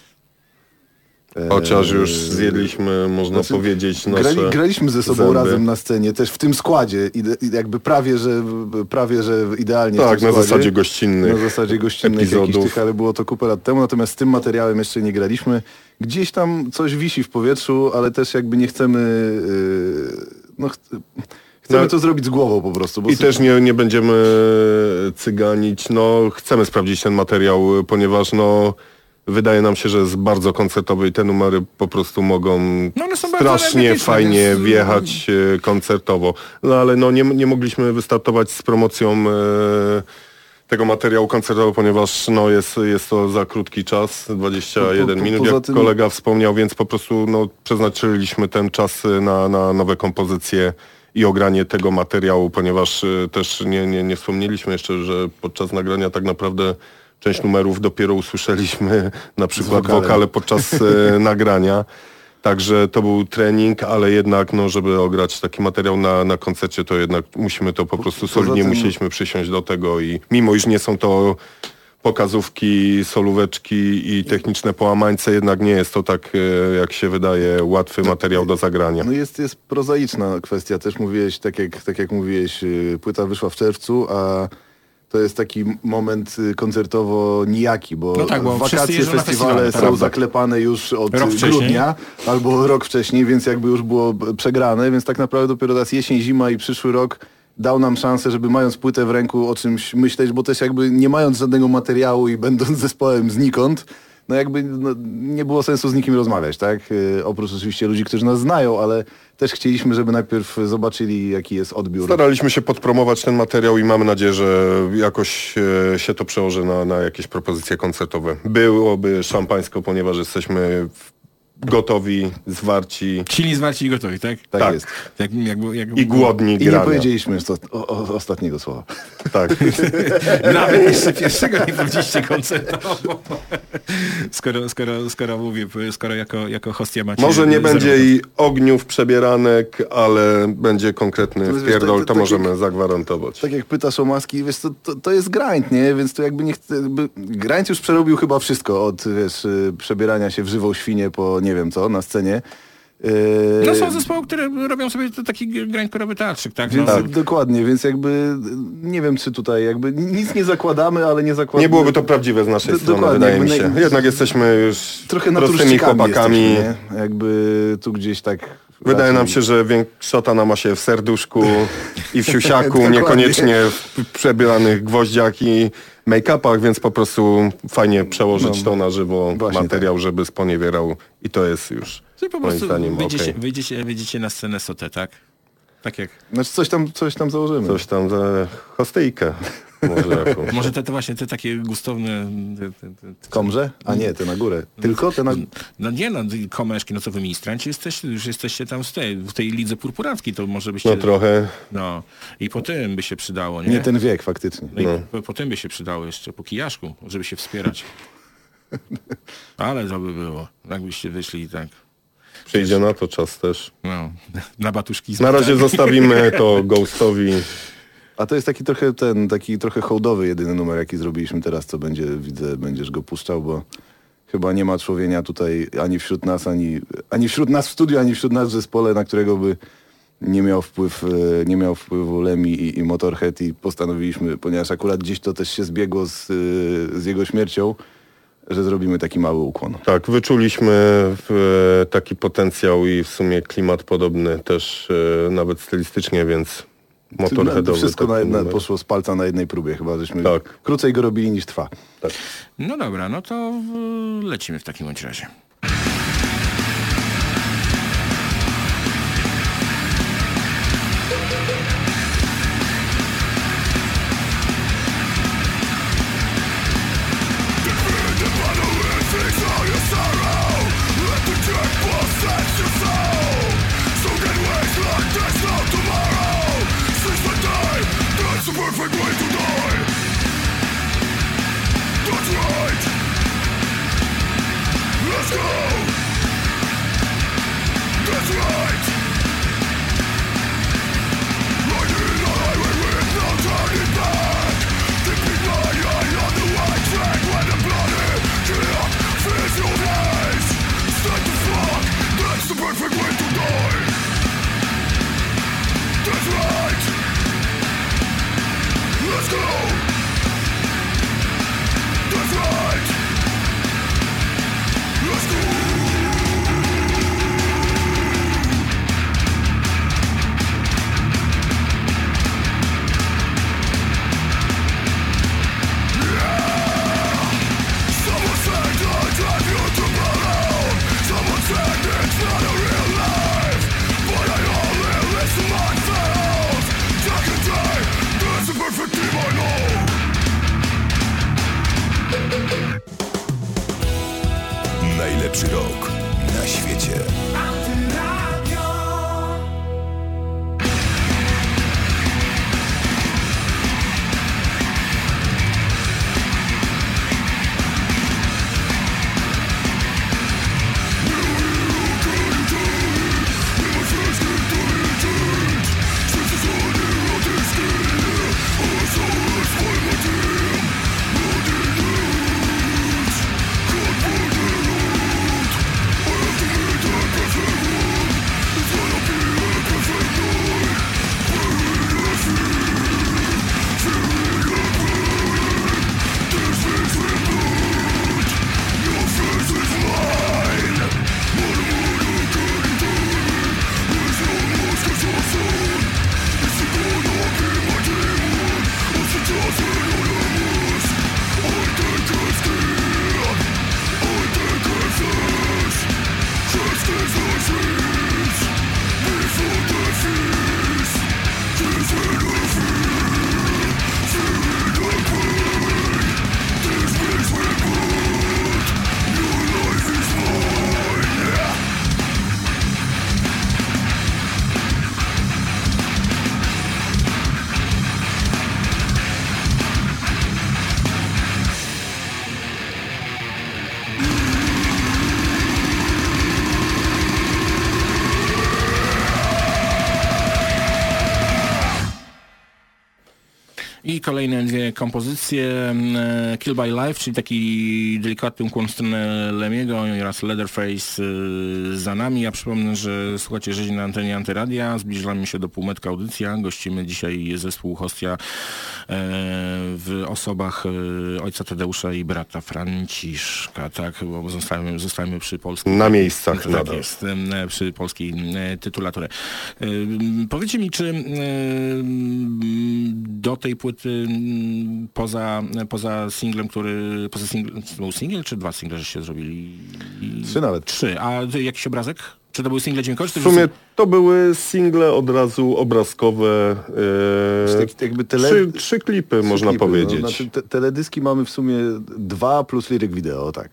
Chociaż już zjedliśmy, można Znaczy, powiedzieć, nasze Grali, graliśmy ze sobą zęby. razem na scenie, też w tym składzie, ide, jakby prawie, że prawie, że idealnie Tak, na składzie. zasadzie gościnnych Na zasadzie gościnnych epizodów. tych, ale było to kupę lat temu, natomiast z tym materiałem jeszcze nie graliśmy. Gdzieś tam coś wisi w powietrzu, ale też jakby nie chcemy, yy, no ch chcemy No. to zrobić z głową po prostu. I też nie, nie będziemy cyganić, no chcemy sprawdzić ten materiał, ponieważ no wydaje nam się, że jest bardzo koncertowy i te numery po prostu mogą No, one są bardzo strasznie fajnie więc- wjechać e, koncertowo. No ale no nie, nie mogliśmy wystartować z promocją e, tego materiału koncertowego, ponieważ no jest, jest to za krótki czas, 21 Po- po- minut, jak tym- kolega wspomniał, więc po prostu no, przeznaczyliśmy ten czas na, na nowe kompozycje i ogranie tego materiału, ponieważ y, też nie, nie, nie wspomnieliśmy jeszcze, że podczas nagrania tak naprawdę część numerów dopiero usłyszeliśmy na przykład wokalem. wokale podczas y, nagrania. Także to był trening, ale jednak, no, żeby ograć taki materiał na, na koncercie, to jednak musimy to po prostu solidnie tym- musieliśmy przysiąść do tego i mimo iż nie są to pokazówki, solóweczki i techniczne połamańce, jednak nie jest to tak, e, jak się wydaje, łatwy materiał do zagrania. No jest, jest prozaiczna kwestia, też mówiłeś, tak jak, tak jak mówiłeś, yy, płyta wyszła w czerwcu, a to jest taki moment y, koncertowo nijaki, bo, No tak, bo wakacje, festiwale są zaklepane już od grudnia albo rok wcześniej, więc jakby już było przegrane, więc tak naprawdę dopiero teraz jesień, zima i przyszły rok dał nam szansę, żeby mając płytę w ręku o czymś myśleć, bo też jakby nie mając żadnego materiału i będąc zespołem znikąd, no jakby no, nie było sensu z nikim rozmawiać, tak? Yy, oprócz oczywiście ludzi, którzy nas znają, ale też chcieliśmy, żeby najpierw zobaczyli, jaki jest odbiór. Staraliśmy się podpromować ten materiał i mamy nadzieję, że jakoś e, się to przełoży na, na jakieś propozycje koncertowe. Byłoby szampańsko, ponieważ jesteśmy w- gotowi, zwarci Silni, zwarci i gotowi, tak? Tak, tak. jest. Jak, jak, jak, i głodni I nie grania. powiedzieliśmy jeszcze o, o, ostatniego słowa. Tak. Nawet jeszcze pierwszego nie powiedzieliście koncertowo. Skoro, skoro, skoro mówię, skoro jako, jako hostia macie... Może nie będzie i ogniów, przebieranek, ale będzie konkretny To to- to, to możemy jak- zagwarantować. Tak jak pytasz o maski, wiesz, to, to, to jest grind, nie? Więc to jakby nie chce... Grind już przerobił chyba wszystko, od wiesz, y, przebierania się w żywą świnię po nie wiem co, na scenie. Yy, No są zespoły, które robią sobie taki grindcore'owy teatrzyk, tak? Więc No, dokładnie, więc jakby y, nie wiem czy tutaj jakby nic nie zakładamy, ale nie zakładamy. Nie byłoby to prawdziwe z naszej D- strony, dokładnie, wydaje mi się. naj- Jednak jesteśmy już trochę prostymi chłopakami. jesteśmy? Jakby tu gdzieś tak... Wydaje raczej- nam się, że większotana ma się w serduszku i w siusiaku, niekoniecznie w przebieranych gwoździach i make-upach, więc po prostu fajnie przełożyć to na żywo No, właśnie materiał, żeby sponiewierał i to jest już Czyli po moim prostu zdaniem wyjdziecie, okej. wyjdziecie, wyjdziecie na scenę sotę, tak? Tak jak... Znaczy coś tam, coś tam założymy. Coś tam za hostyjkę. Może jakąś. Może te, te właśnie te takie gustowne... Te, te, te, te, Komrze? A nie, te na górę. Tylko te na... no nie no, komeszki, no co wy ministranci jesteście, już jesteście tam w tej, w tej lidze purpurackiej, to może byście... No trochę. No i po tym by się przydało, nie? Nie ten wiek faktycznie. No i po, po tym by się przydało jeszcze, po kijaszku, żeby się wspierać. Ale to by było, jakbyście wyszli i tak, Przyjdzie na to czas też. no, na batuszki z Na razie zostawimy to Ghostowi. A to jest taki trochę ten, taki trochę hołdowy jedyny numer, jaki zrobiliśmy teraz, co będzie, widzę, będziesz go puszczał, bo chyba nie ma człowieka tutaj ani wśród nas, ani, ani wśród nas w studiu, ani wśród nas w zespole, na którego by nie miał wpływ, e, nie miał wpływu Lemmy i, i Motorhead i postanowiliśmy, ponieważ akurat gdzieś to też się zbiegło z, e, z jego śmiercią, że zrobimy taki mały ukłon. Tak, wyczuliśmy w, taki potencjał i w sumie klimat podobny też e, nawet stylistycznie, więc To motorheadowy. wszystko na, taki na, numer. poszło z palca na jednej próbie, chyba żeśmy Tak. krócej go robili niż trwa. Tak. No dobra, no to lecimy w takim bądź razie. Dwie kompozycje. e, Kill by Life, czyli taki delikatny ukłon w stronę Lemiego oraz Leatherface e, za nami. Ja przypomnę, że słuchacie rzezi na antenie Antyradia. Zbliżamy się do półmetka audycja. Gościmy dzisiaj zespół Hostia w osobach e, ojca Tadeusza i brata Franciszka. Tak, bo zostajemy, zostajemy przy polskim... Na miejscach tak nadal. jest, em, przy polskiej e, tytulaturze. Powiedzcie mi, czy do tej płyty poza, poza singlem, który... Poza single, był singiel czy dwa single, żeście zrobili? Trzy nawet. Trzy. A jakiś obrazek? Czy to były single dźwiękowe? Czy W sumie to były single od razu obrazkowe. E, Tak jakby tele... trzy, trzy klipy trzy można klipy, powiedzieć. No, znaczy, te, teledyski mamy w sumie dwa plus liryk wideo, tak.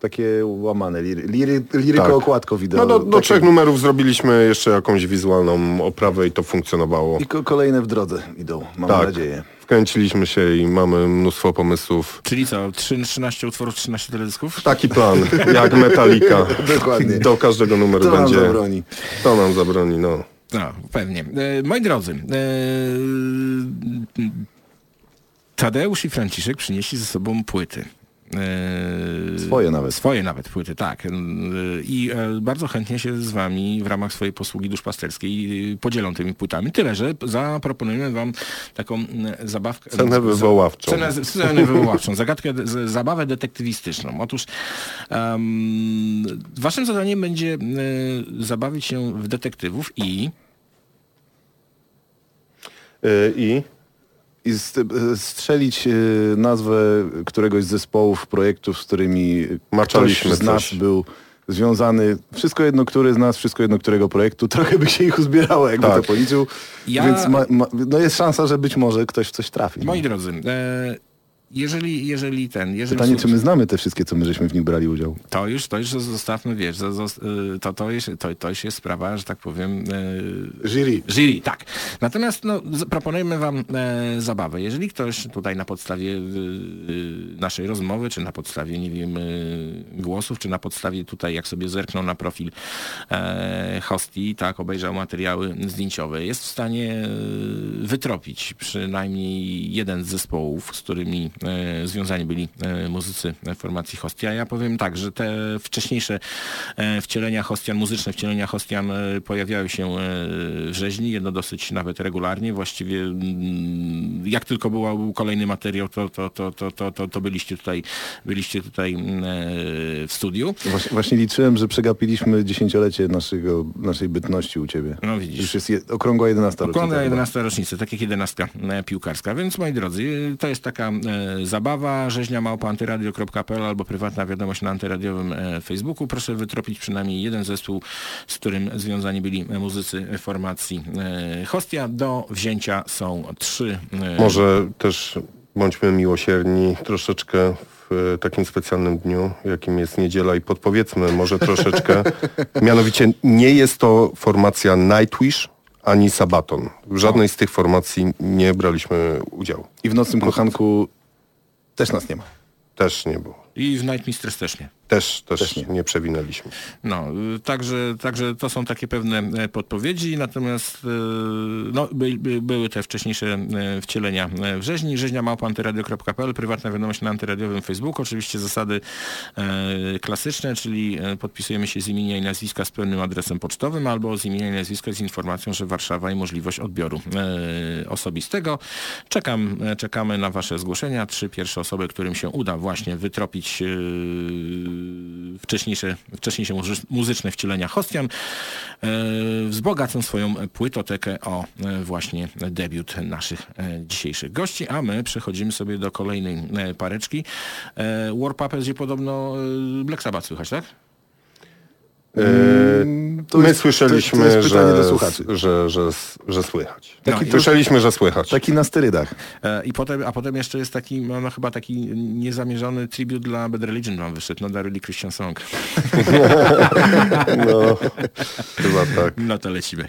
Takie łamane, liry, liry, liryko Tak. okładko wideo. No do, do takie- trzech numerów zrobiliśmy jeszcze jakąś wizualną oprawę i to funkcjonowało. I ko- kolejne w drodze idą, mam tak, nadzieję. Wkręciliśmy się i mamy mnóstwo pomysłów. Czyli co, 3, 13 utworów, 13 teledysków? Taki plan, jak Metallica. Dokładnie. Do każdego numeru To nam będzie. zabroni. To nam zabroni, no. No, pewnie. E, moi drodzy, e, Tadeusz i Franciszek przynieśli ze sobą płyty. E, Swoje nawet. Swoje nawet płyty, tak. E, I e, bardzo chętnie się z wami w ramach swojej posługi duszpasterskiej e, podzielą tymi płytami. Tyle, że zaproponujemy wam taką zabawkę. Cenę wywoławczą. Cenę, cenę wywoławczą. Zagadkę, zabawę detektywistyczną. Otóż em, waszym zadaniem będzie zabawić się w detektywów i I I e, strzelić e, nazwę któregoś z zespołów, projektów, z którymi Maczaliśmy ktoś z nas coś. był związany. Wszystko jedno, który z nas, wszystko jedno, którego projektu. Trochę by się ich uzbierało, jakby Tak. to policzył. Ja- Więc ma, ma, no jest szansa, że być może ktoś w coś trafi. moi drodzy, e, jeżeli, jeżeli ten, jeżeli Pytanie, czy my znamy te wszystkie, co my żeśmy w nich brali udział? To już, to już zostawmy, wiesz, y, to, to, już, to, to jest sprawa, że tak powiem... e, Jury. Jury, tak. Natomiast no, proponujemy wam e, zabawę. Jeżeli ktoś tutaj na podstawie y, naszej rozmowy, czy na podstawie, nie wiem, y, głosów, czy na podstawie tutaj, jak sobie zerknął na profil e, hostii, tak, obejrzał materiały zdjęciowe, jest w stanie wytropić przynajmniej jeden z zespołów, z którymi e, związani byli e, muzycy formacji Hostia. Ja powiem tak, że te wcześniejsze e, wcielenia Hostian, muzyczne wcielenia Hostian e, pojawiały się e, w rzeźni, jedno dosyć nawet regularnie. Właściwie mm, jak tylko była, był kolejny materiał, to, to, to, to, to, to, to byliście tutaj, byliście tutaj mm, e, w studiu. Właśnie, właśnie liczyłem, że przegapiliśmy dziesięciolecie naszego, naszej bytności u ciebie. No widzisz. Już jest je, okrągła 11 Okrągła rocznica 11 rocznica, tak jak 11 e, piłkarska. Więc moi drodzy, to jest taka e, zabawa, rzeźnia małpa antyradio.pl albo prywatna wiadomość na antyradiowym e, Facebooku. Proszę wytropić przynajmniej jeden zespół, z którym związani byli muzycy formacji e, Hostia. Do wzięcia są trzy. e, może też bądźmy miłosierni troszeczkę w takim specjalnym dniu, jakim jest niedziela i podpowiedzmy może troszeczkę. Mianowicie nie jest to formacja Nightwish ani Sabaton. W żadnej z tych formacji nie braliśmy udziału. I w Nocnym Kochanku też nas nie ma. Też nie było. I w Night Mistress też nie. Też, też, Też nie. nie. przewinęliśmy. No, także, także to są takie pewne e, podpowiedzi, natomiast y, no, by, by, były te wcześniejsze e, wcielenia e, w rzeźni. Rzeźnia małpa antyradio.pl, prywatna wiadomość na antyradiowym Facebooku. Oczywiście zasady e, klasyczne, czyli e, podpisujemy się z imienia i nazwiska z pełnym adresem pocztowym albo z imienia i nazwiska z informacją, że Warszawa i możliwość odbioru e, osobistego. Czekam, e, czekamy na Wasze zgłoszenia. Trzy pierwsze osoby, którym się uda właśnie wytropić e, wcześniejsze, wcześniejsze muzy- muzyczne wcielenia Hostian, e, wzbogacą swoją płytotekę o e, właśnie debiut naszych e, dzisiejszych gości, a my przechodzimy sobie do kolejnej pareczki. War Puppets, gdzie podobno Black Sabbath słychać, tak? To My jest- słyszeliśmy, to jest, to jest pytanie że, do słuchaczy. że, że, że słychać. No i- Słyszeliśmy, że słychać. Taki na sterydach. E, I potem, a potem jeszcze jest taki, no, no chyba taki niezamierzony tribut dla Bad Religion wam wyszedł, no Darili Christian Song. No, chyba tak. No to lecimy.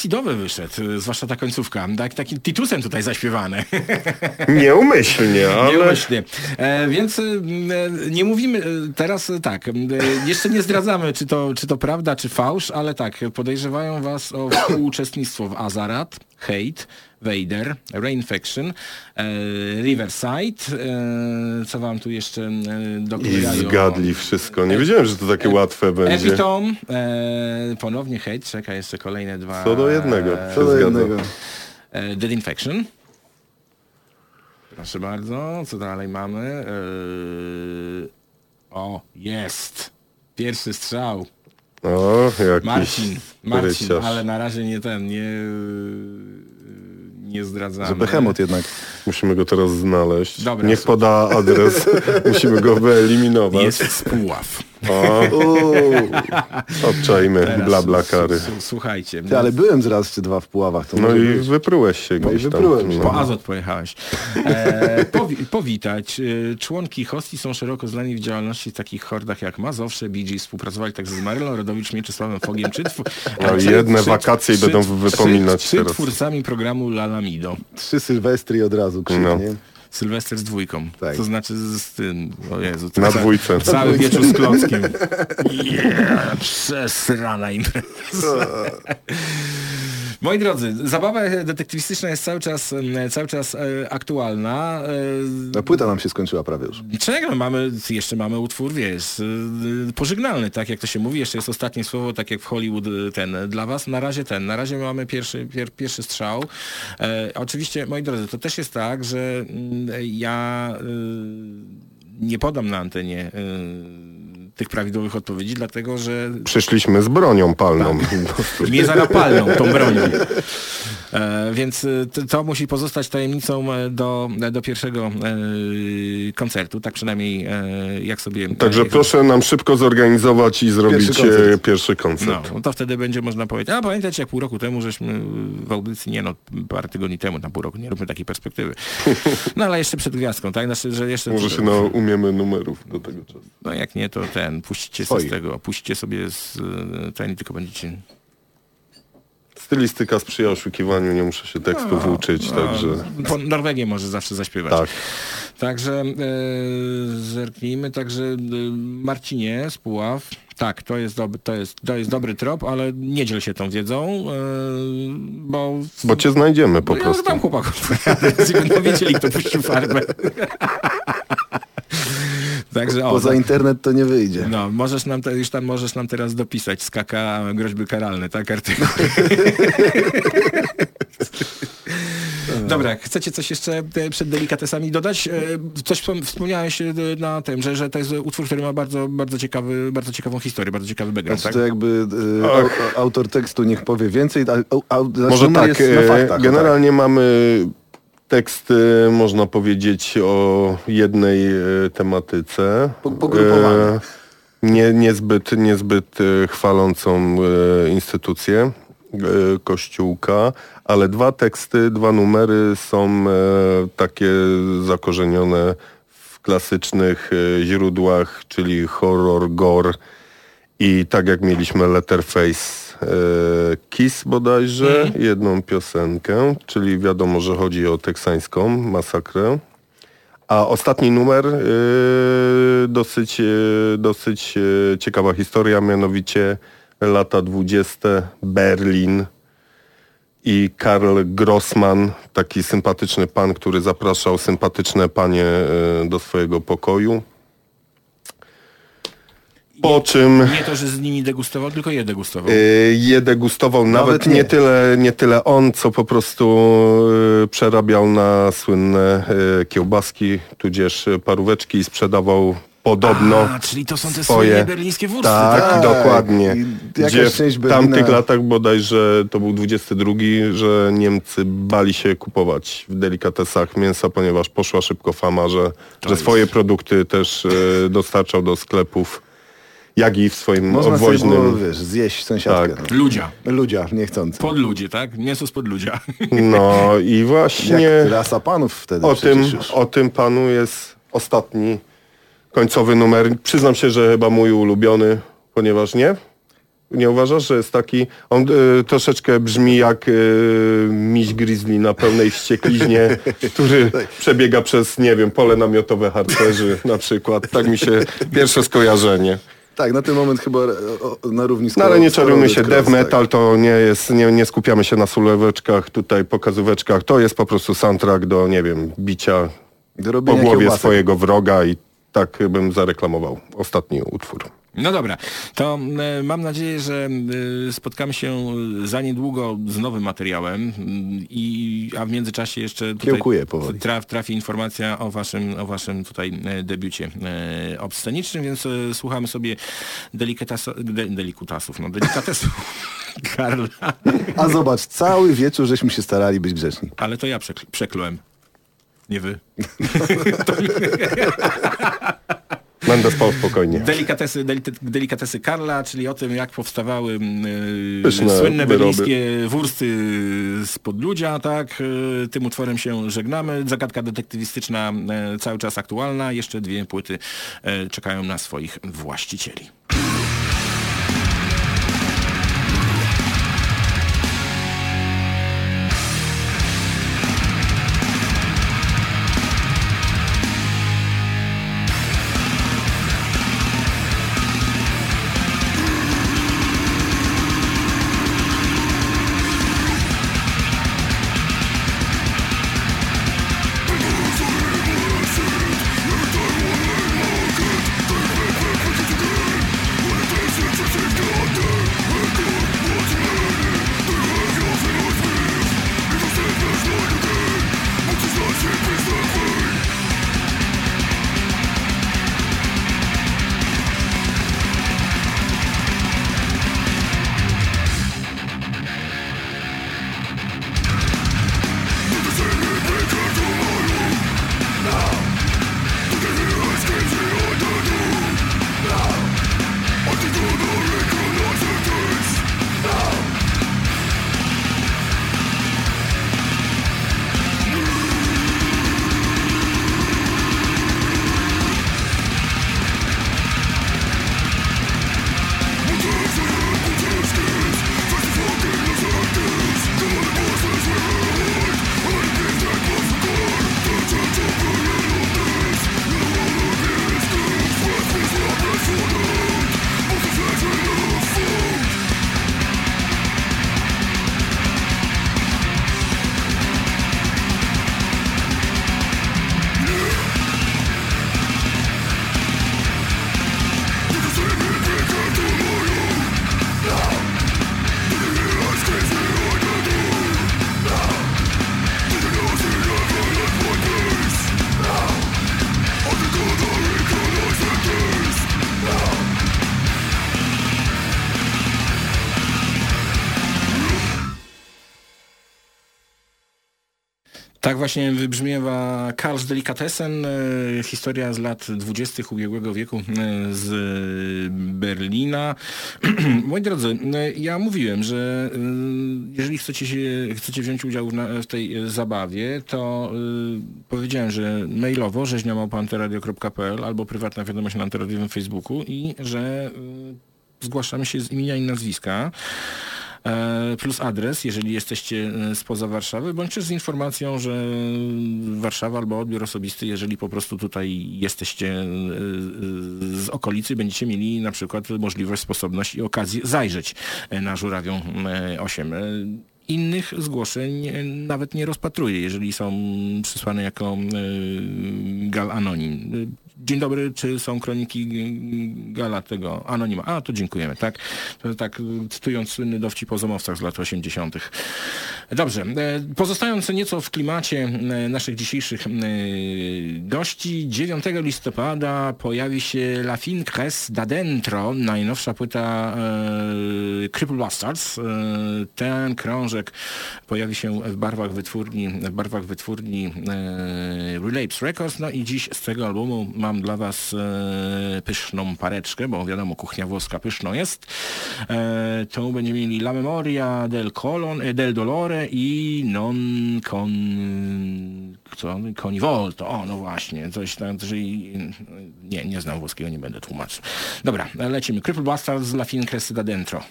Wam esidowy wyszedł, y, zwłaszcza ta końcówka. Tak, takim titusem tutaj zaśpiewany. Nieumyślnie, ale... Nieumyślnie. E, więc e, nie mówimy teraz tak, e, jeszcze nie zdradzamy, czy to, czy to prawda, czy fałsz, ale tak, podejrzewają was o współuczestnictwo w Azarat, Hate, Vader, Rainfaction, e, Riverside, e, co wam tu jeszcze e, I doklejają? zgadli wszystko. Nie wiedziałem, że to takie łatwe będzie. Epitom, ponownie Hate, czeka jeszcze kolejne dwa. Co do jednego. Co do jednego. Dead Infection. Proszę bardzo, co dalej mamy? O, jest! Pierwszy strzał. O, jakiś Marcin, Marcin, ale na razie nie ten, nie, nie zdradzamy. Że Behemoth jednak. Musimy go teraz znaleźć. Dobra, Niech poda adres. Musimy go wyeliminować. Jest Spóław. O, obczajmy Teraz bla bla kary. Słuchajcie. Ty, ale byłem z raz czy dwa w Puławach. To No i być. wyprułeś się No i gdzieś tam. wyprułem się. No. Po Azot pojechałeś. E, powi powitać. E, członki hostii są szeroko znani w działalności w takich hordach jak Mazowsze, Gees. Współpracowali także z Marylą Rodowicz, Mieczysławem Fogiem, czy, No czy- jedne czy- wakacje i czy- będą czy- wypominać czy, teraz. twórcami programu Lalamido. Trzy Sylwestry i od razu krzyk, No. nie? Sylwester z dwójką. Tak. To znaczy z, z tym, o Jezu. Na ca- dwójce. Cały wieczór z klockiem. Yeah, przesrana impreza. Moi drodzy, zabawa detektywistyczna jest cały czas, cały czas e, aktualna. E, No, płyta nam się skończyła prawie już. Czego? Mamy, jeszcze mamy utwór, wiesz, y, pożegnalny, tak jak to się mówi. Jeszcze jest ostatnie słowo, tak jak w Hollywood ten dla was. Na razie ten, na razie mamy pierwszy, pier, pierwszy strzał. E, oczywiście, moi drodzy, to też jest tak, że mm, ja nie podam na antenie tych prawidłowych odpowiedzi, dlatego że Przyszliśmy z bronią palną. mnie zarapalną tą bronią. E, więc e, to, to musi pozostać tajemnicą e, do, do pierwszego e, koncertu, tak przynajmniej e, jak sobie... Także jak proszę nam szybko zorganizować i zrobić Pierwszy koncert. e, pierwszy No, koncert. no to wtedy będzie można powiedzieć, a pamiętacie jak pół roku temu żeśmy w audycji, nie no, parę tygodni temu, na pół roku, nie róbmy takiej perspektywy. No ale jeszcze przed gwiazdką, tak? Znaczy, że jeszcze... Może się naumiemy numerów do tego czasu. No jak nie, to ten, puścicie sobie z tego, puścicie sobie z e, ten, tylko będziecie... Stylistyka sprzyja oszukiwaniu, nie muszę się tekstów uczyć, także... Po Norwegię może zawsze zaśpiewać. Tak. Także e, zerknijmy, także e, Marcinie z Puław. Tak, to jest, dob to, jest, to jest dobry trop, ale nie dziel się tą wiedzą, e, bo... Bo cię znajdziemy po no, ja prostu. znam chłopaków, wiedzieli, kto puścił farbę. Także o, Poza tak. internet to nie wyjdzie. no, możesz nam, te, już tam możesz nam teraz dopisać z KK groźby karalne, tak, artykuł. Dobra, chcecie coś jeszcze e, przed delikatesami dodać? E, Coś wspom- wspomniałeś e, na tym, że, że to jest utwór, który ma bardzo, bardzo, ciekawy, bardzo ciekawą historię, bardzo ciekawy background, Znaczy tak? to jakby e, au, autor tekstu niech powie więcej, a, au, au, znaczy Może tak, jest na faktach. generalnie mamy tekst, można powiedzieć, o jednej e, tematyce. Po- pogrupowane. E, Nie, niezbyt, niezbyt e, chwalącą instytucję Kościółka, ale dwa teksty, dwa numery są takie zakorzenione w klasycznych źródłach, czyli horror, gore i tak jak mieliśmy Letterface Kiss bodajże, jedną piosenkę, czyli wiadomo, że chodzi o teksańską masakrę. A ostatni numer, e, dosyć, e, dosyć e, ciekawa historia, mianowicie lata 20. Berlin i Karl Grossman, taki sympatyczny pan, który zapraszał sympatyczne panie e, do swojego pokoju. Po czym Nie to, że z nimi degustował, tylko je degustował. y, je degustował nawet, nie. nie. tyle, nie tyle on, co po prostu y, przerabiał na słynne y, kiełbaski, tudzież paróweczki i sprzedawał podobno A, czyli to są te swoje... berlińskie wursty, tak, tak? dokładnie. I jakaś Gdzie w tamtych latach bodajże to był 22, że Niemcy bali się kupować w delikatesach mięsa, ponieważ poszła szybko fama, że, że swoje produkty też y, dostarczał do sklepów, jak i w swoim Można sobie obwoźnym. było, wiesz, zjeść sąsiadkę. Tak. Ludzia. No. Ludzia, niechcący. Pod ludzie, tak? Mięso spod ludzia. No i właśnie Jak rasa panów wtedy o tym, już. o tym panu jest ostatni końcowy numer. Przyznam się, że chyba mój ulubiony, ponieważ nie? Nie uważasz, że jest taki, on y, troszeczkę brzmi jak y, miś grizzly na pełnej wściekliźnie, który przebiega przez, nie wiem, pole namiotowe harcerzy na przykład. Tak mi się pierwsze skojarzenie. Tak, na ten moment chyba o, na równi z No ale nie czarujmy się, death tak. metal to nie jest, nie, nie skupiamy się na suleweczkach, tutaj pokazóweczkach, to jest po prostu soundtrack do, nie wiem, bicia Do po głowie kiełbasek. swojego wroga i tak bym zareklamował ostatni utwór. No dobra, to mam nadzieję, że spotkamy się za niedługo z nowym materiałem, i, a w międzyczasie jeszcze tutaj traf, trafi informacja o waszym, o waszym tutaj e, debiucie e, obscenicznym, więc e, słuchamy sobie de, delikutasów, no delikatesów Karla, A zobacz, cały wieczór żeśmy się starali być grzeczni. ale to ja przekl- przekląłem. Nie wy. Będę spał spokojnie. Delikatesy, delikatesy Karla, czyli o tym, jak powstawały yy, Pyszne słynne berlińskie wursty z podludzia, tak? Yy, tym utworem się żegnamy. Zagadka detektywistyczna yy, cały czas aktualna. Jeszcze dwie płyty czekają na swoich właścicieli. Właśnie wybrzmiewa Karls Delikatessen, e, historia z lat 20. ubiegłego wieku e, z Berlina. Moi drodzy, e, ja mówiłem, że jeżeli chcecie, się, chcecie wziąć udział w, tej zabawie, to powiedziałem, że mailowo rzeźniamałpanteradio.pl albo prywatna wiadomość na antyradiowym Facebooku i że zgłaszamy się z imienia i nazwiska. E, plus adres, jeżeli jesteście e, spoza Warszawy, bądź też z informacją, że Warszawa albo odbiór osobisty, jeżeli po prostu tutaj jesteście e, z okolicy, będziecie mieli na przykład możliwość, sposobność i okazję zajrzeć e, na Żurawią e, 8. E, Innych zgłoszeń e, nawet nie rozpatruję, jeżeli są przysłane jako e, gal anonim. Dzień dobry, czy są kroniki gala tego anonima? A, to dziękujemy, tak? Tak, cytując słynny dowcip o zomowcach z lat 80. Dobrze, e, pozostając nieco w klimacie e, naszych dzisiejszych e, gości, 9 listopada pojawi się La Fin Crest d'Adentro, najnowsza płyta e, Cripple Bastards. E, ten krążek pojawi się w barwach wytwórni, w barwach wytwórni e, Relapse Records, no i dziś z tego albumu mam dla was e, pyszną pareczkę, bo wiadomo, kuchnia włoska pyszną jest. E, to będziemy mieli La Memoria del Colon, e, del Dolore i Non con... co? Conivolto. O, no właśnie, coś tam, czyli... Nie, nie znam włoskiego, nie będę tłumaczył. Dobra, lecimy. Cripple Bastards z La Fin Cresta Dentro.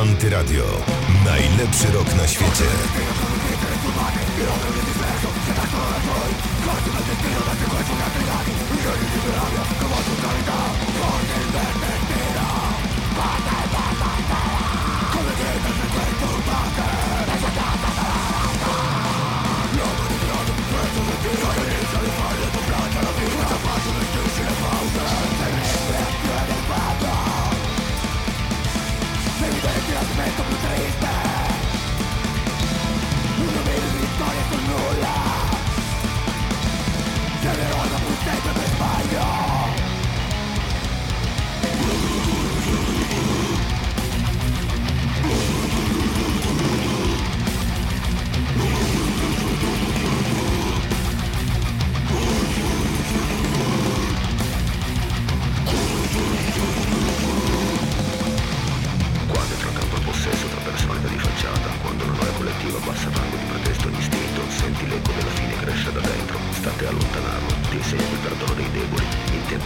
Antyradio. Najlepszy rok na świecie. Una tu triste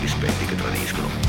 rispetti che tradiscono.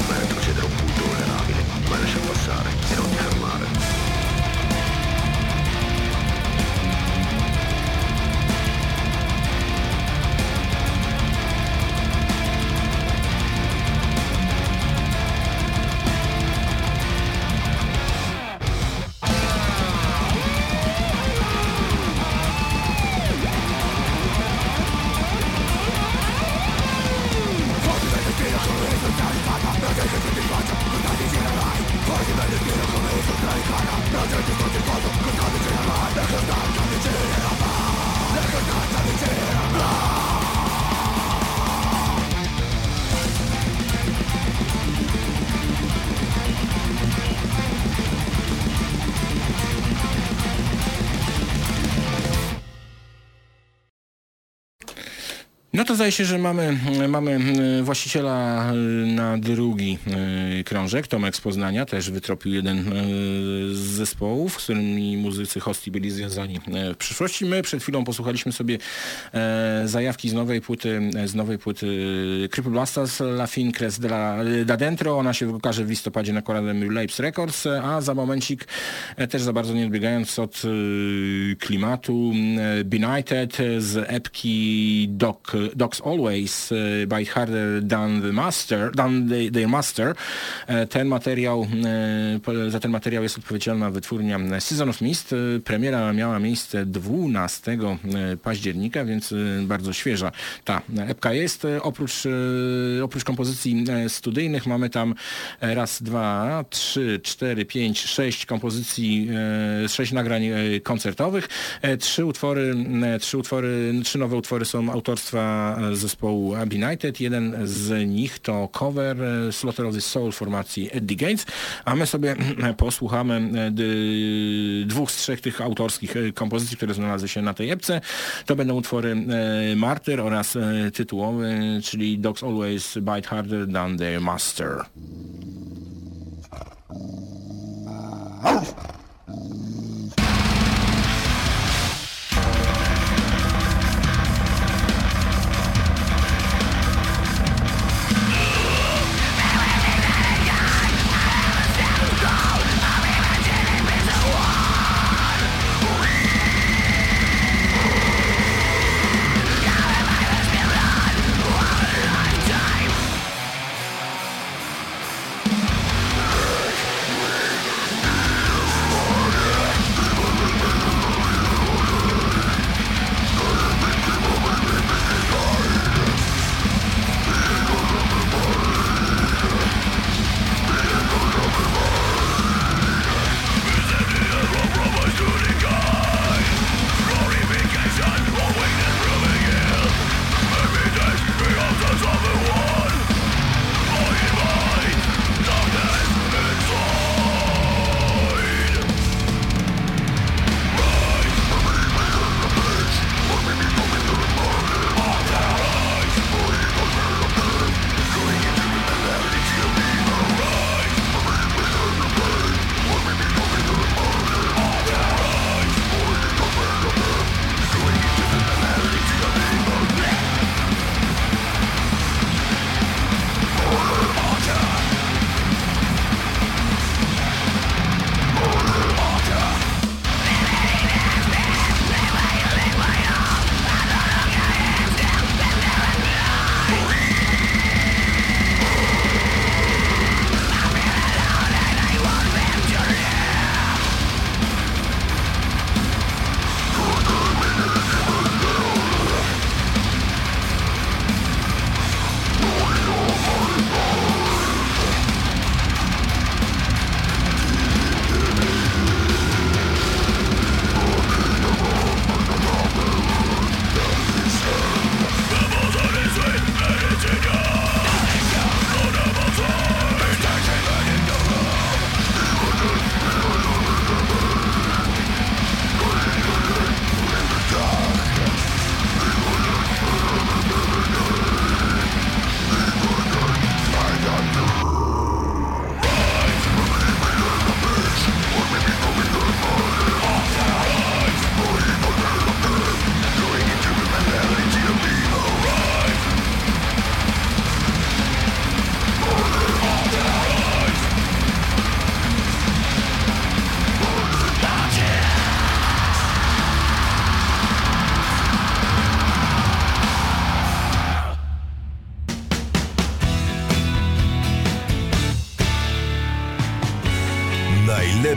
To zdaje się, że mamy, mamy y, właściciela y, na drugi y, krążek, Tomek z Poznania, też wytropił jeden z zespołów, z którymi muzycy hosti byli związani w przyszłości. My przed chwilą posłuchaliśmy sobie e, zajawki z nowej płyty, z nowej płyty Cripple Blastas La Fin Cres de la, da Dentro. Ona się ukaże w listopadzie nakładem Relapse Records, a za momencik, e, też za bardzo nie odbiegając od klimatu, Benighted z epki Doc, Docs Always y, Bite Harder Than the Master, than the, their master. E, Ten materiał, e, za ten materiał jest odpowiedzialna wytwórnia Season of Mist. E, Premiera miała miejsce 12 e, października, więc e, bardzo świeża ta epka jest. E, Oprócz, e, oprócz kompozycji e, studyjnych mamy tam e, raz, dwa, trzy, cztery, pięć, sześć kompozycji, e, sześć nagrań e, koncertowych. E, Trzy utwory, e, trzy utwory, trzy nowe utwory są autorstwa e, zespołu Abbey United. Jeden z nich to cover e, Slaughter of the Soul formacji Eddie Gates, a my sobie e, posłuchamy dwóch z trzech tych autorskich kompozycji, które znalazły się na tej epce. To będą utwory Martyr oraz tytułowy, czyli Dogs Always Bite Harder Than Their Master.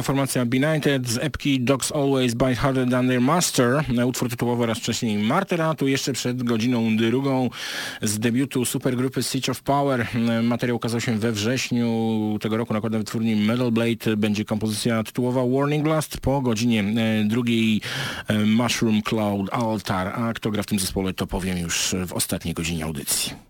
Była formacja Benighted z epki Dogs Always Bite Harder Than Their Master. Utwór tytułowy raz wcześniej Martyra, tu jeszcze przed godziną drugą z debiutu supergrupy Siege of Power. Materiał ukazał się we wrześniu tego roku nakładem wytwórni Metal Blade. Będzie kompozycja tytułowa Warning Blast. Po godzinie e, drugiej e, Mushroom Cloud Altar. A kto gra w tym zespole to powiem już w ostatniej godzinie audycji.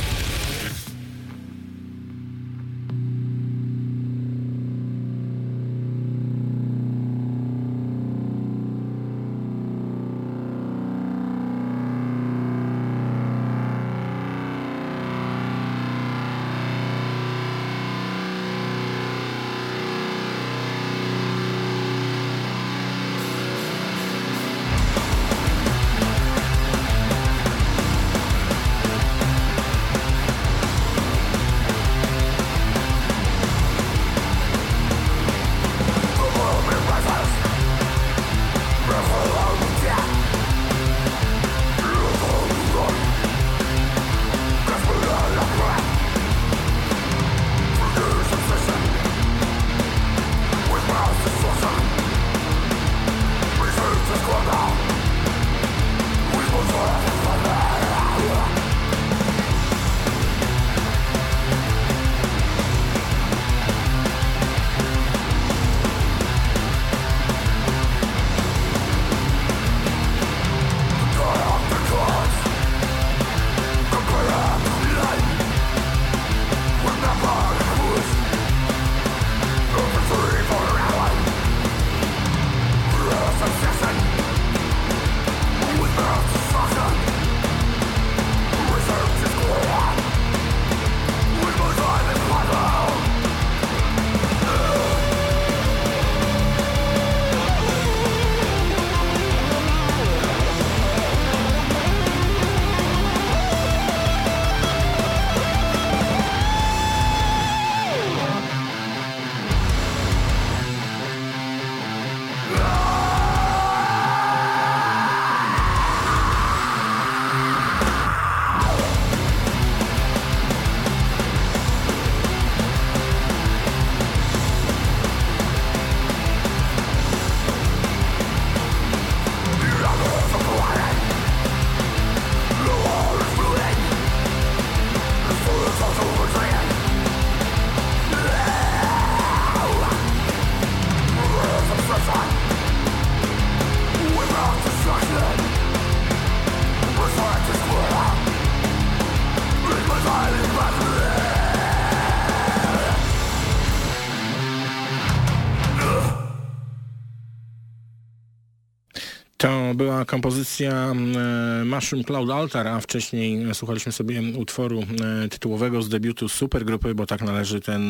Była kompozycja e, Mushroom Cloud Altar, a wcześniej słuchaliśmy sobie utworu e, tytułowego z debiutu supergrupy, bo tak należy ten,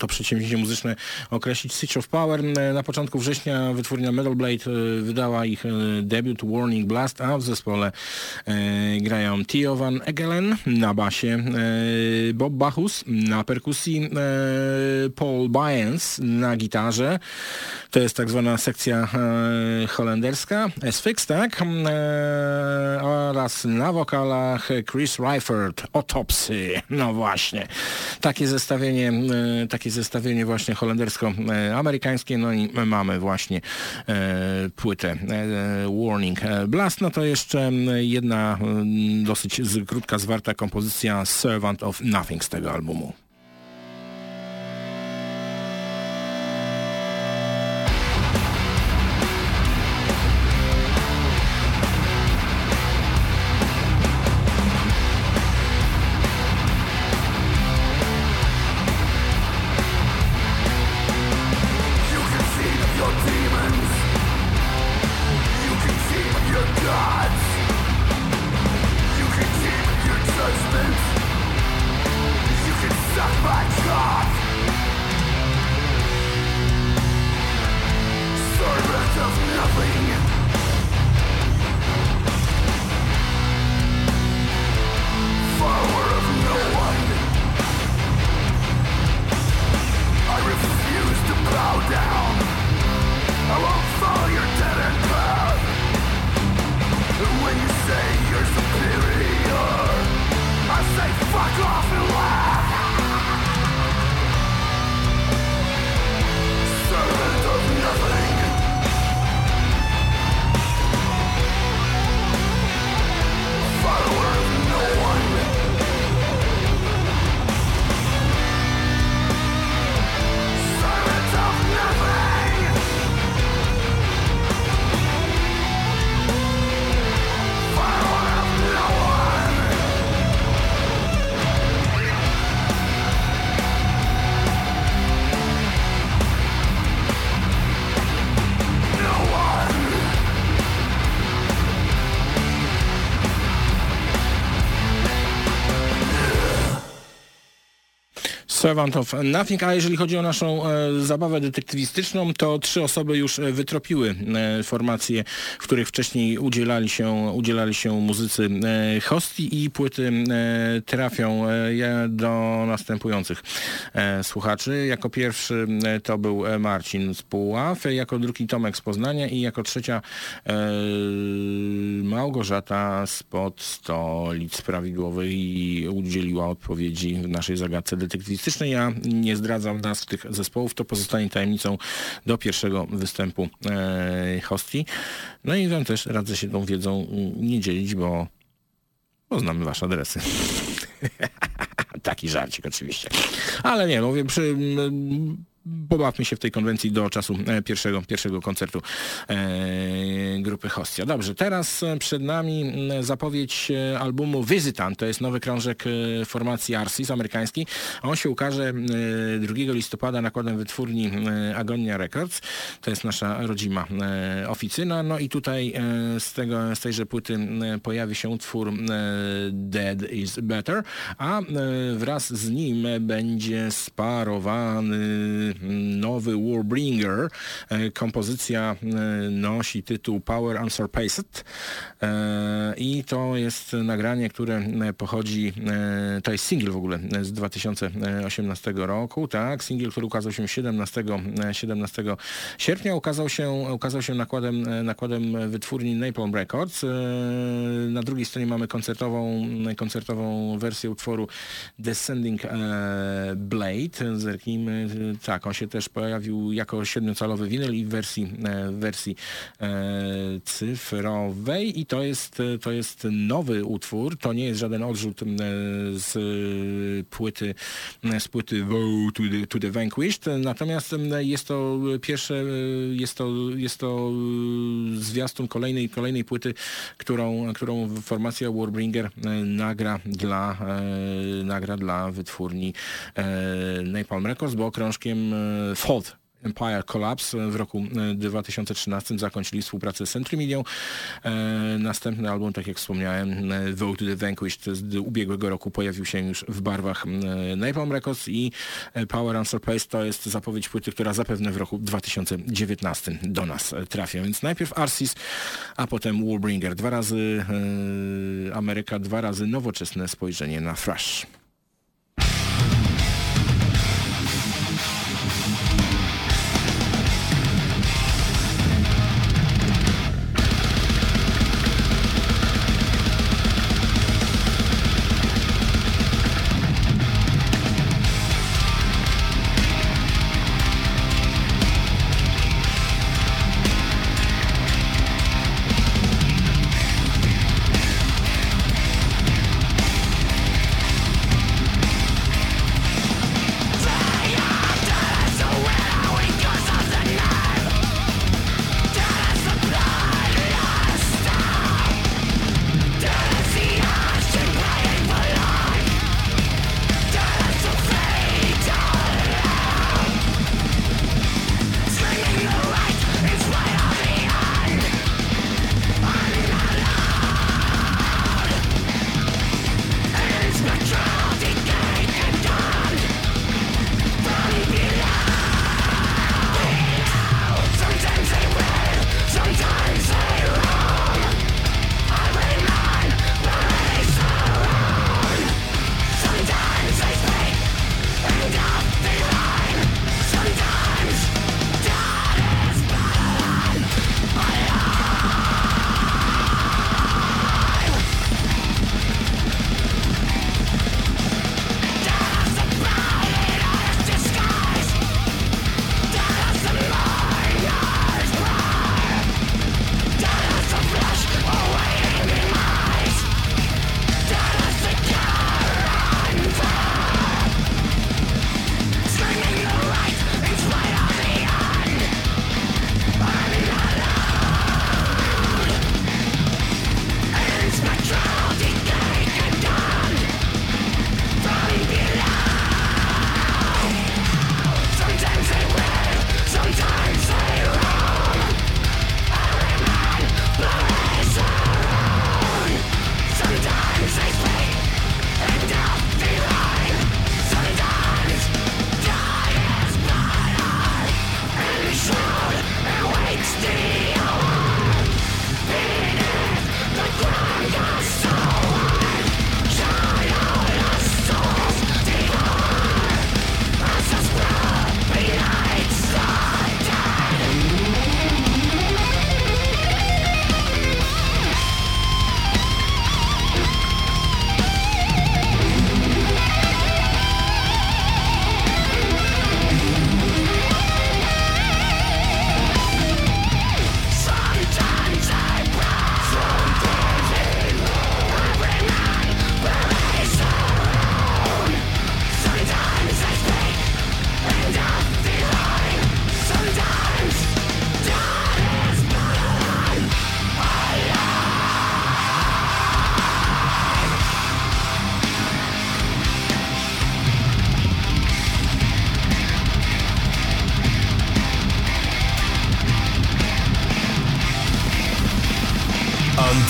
to przedsięwzięcie muzyczne określić, Stitch of Power. E, Na początku września wytwórnia Metal Blade wydała ich debiut Warning Blast, a w zespole grają Theo Van Egelen na basie, Bob Bachus na perkusji, Paul Byens na gitarze. To jest tak zwana sekcja holenderska, S-Fix, tak? E, oraz na wokalach Chris Ryford, Autopsy. No właśnie. Takie zestawienie, e, takie zestawienie właśnie holendersko-amerykańskie. No i mamy właśnie e, płytę e, Warning Blast. No to jeszcze jedna e, dosyć krótka, zwarta kompozycja Servant of Nothing z tego albumu. Of Nothing, a jeżeli chodzi o naszą e, zabawę detektywistyczną, to trzy osoby już e, wytropiły e, formacje, w których wcześniej udzielali się, udzielali się muzycy hostii i płyty trafią do następujących słuchaczy. Jako pierwszy to był Marcin z Puław, jako drugi Tomek z Poznania i jako trzecia Małgorzata spod stolic prawidłowych i udzieliła odpowiedzi w naszej zagadce detektywistycznej. Ja nie zdradzam nazw tych zespołów, to pozostanie tajemnicą do pierwszego występu e. No i wam też radzę się tą wiedzą mm, nie dzielić, bo, bo znamy wasze adresy. Taki żarcik oczywiście. Ale nie, mówię, przy, mm, pobawmy się w tej konwencji do czasu e, pierwszego, pierwszego koncertu e, grupy Hostia. Dobrze, teraz e, przed nami zapowiedź albumu Visitant. To jest nowy krążek formacji Arsis amerykański. On się ukaże e, 2 listopada nakładem wytwórni Agonia Records. To jest nasza rodzima oficyna. No i tutaj z, tego, z tejże płyty pojawi się utwór Dead is Better, a wraz z nim będzie sparowany nowy Warbringer. E, Kompozycja e, nosi tytuł Power Unsurpassed E, i to jest nagranie, które pochodzi, to jest singiel w ogóle z 2018 roku, tak, singiel, który ukazał się 17, e, 17 sierpnia, ukazał się, ukazał się nakładem, nakładem wytwórni Napalm Records. Na drugiej stronie mamy koncertową, koncertową wersję utworu Descending Blade. Zerknijmy, e, tak, on się też pojawił jako siedmiocalowy winyl i w wersji, e, w wersji e, cyfrowej. I to jest, to jest nowy utwór, to nie jest żaden odrzut e, z płyty, z płyty Woe to the, to the Vanquished, natomiast jest to pierwsze, jest to, jest to zwiastun kolejnej, kolejnej płyty, którą, którą formacja Warbringer nagra dla, nagra dla wytwórni Napalm Records, bo krążkiem e, Fold Empire Collapse w roku e, 2013 zakończyli współpracę z Century Media. E, następny album, tak jak wspomniałem, e, Vote to the Vanquished z ubiegłego roku pojawił się już w barwach e, Napalm Records i e, Power Unsurpaced to jest zapowiedź płyty, która zapewne w roku 2019 do nas e, trafia. Więc najpierw Arsis, a potem Warbringer. Dwa razy e, Ameryka, dwa razy nowoczesne spojrzenie na thrash.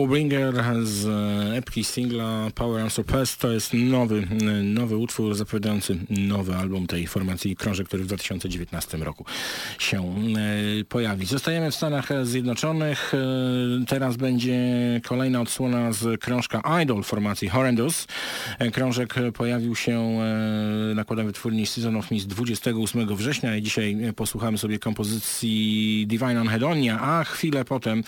Warbringer z e, epki singla Power Unsurpassed to jest nowy, e, nowy utwór zapowiadający nowy album tej formacji Krążek, który w 2019 roku się e, pojawi. Zostajemy w Stanach Zjednoczonych. E, Teraz będzie kolejna odsłona z krążka Idol formacji Horrendous. Krążek pojawił się nakładem wytwórni Season of Mist 28 września i dzisiaj posłuchamy sobie kompozycji Divine Anhedonia, a chwilę potem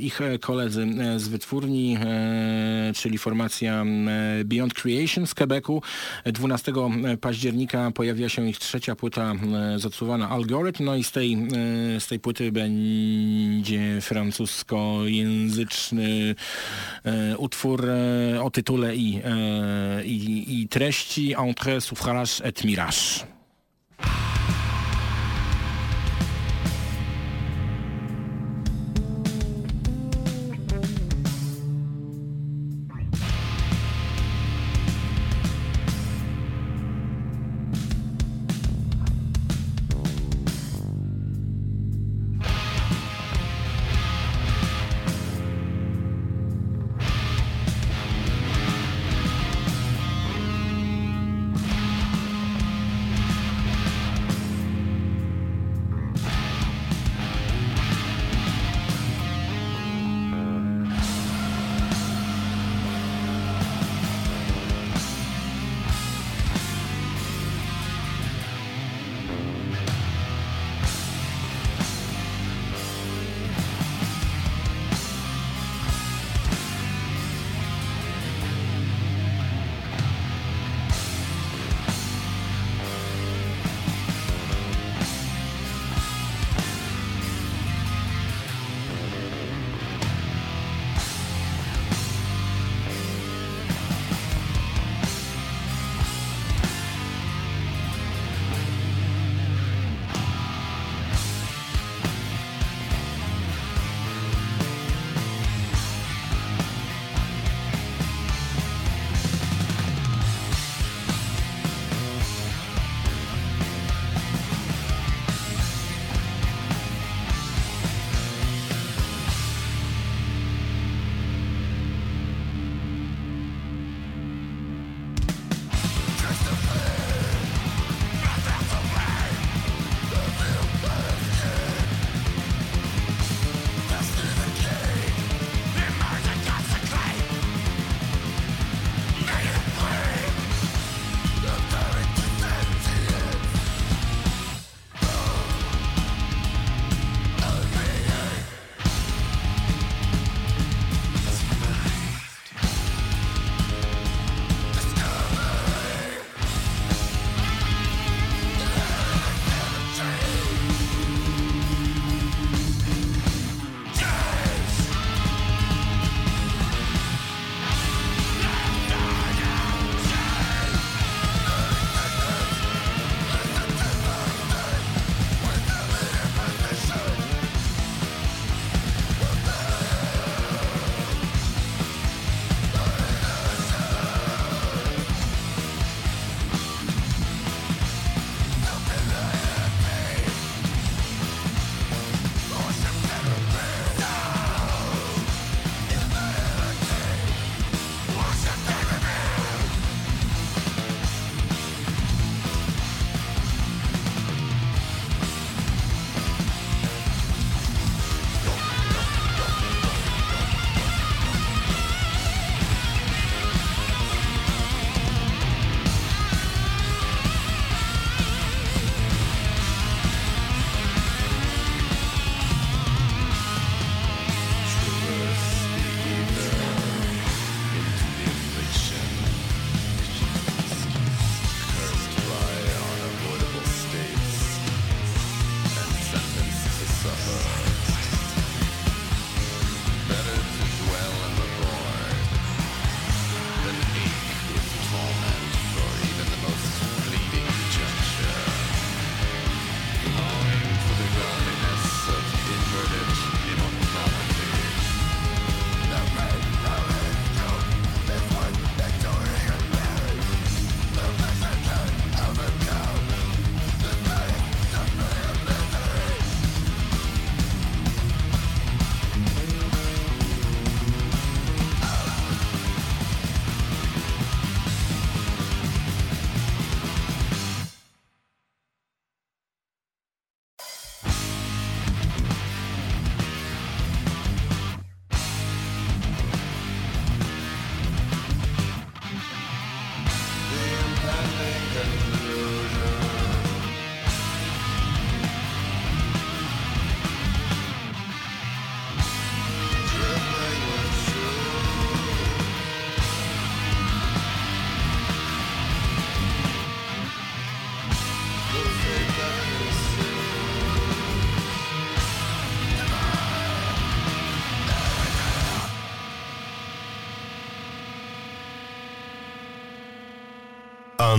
ich koledzy z wytwórni, czyli formacja e, Beyond Creation z Quebecu. 12 października pojawiła się ich trzecia płyta e, zacuwana Algorytm, no i z tej, e, z tej płyty będzie francuskojęzyczny e, utwór e, o tytule i, e, i, i treści Entre Suffrage et Mirage.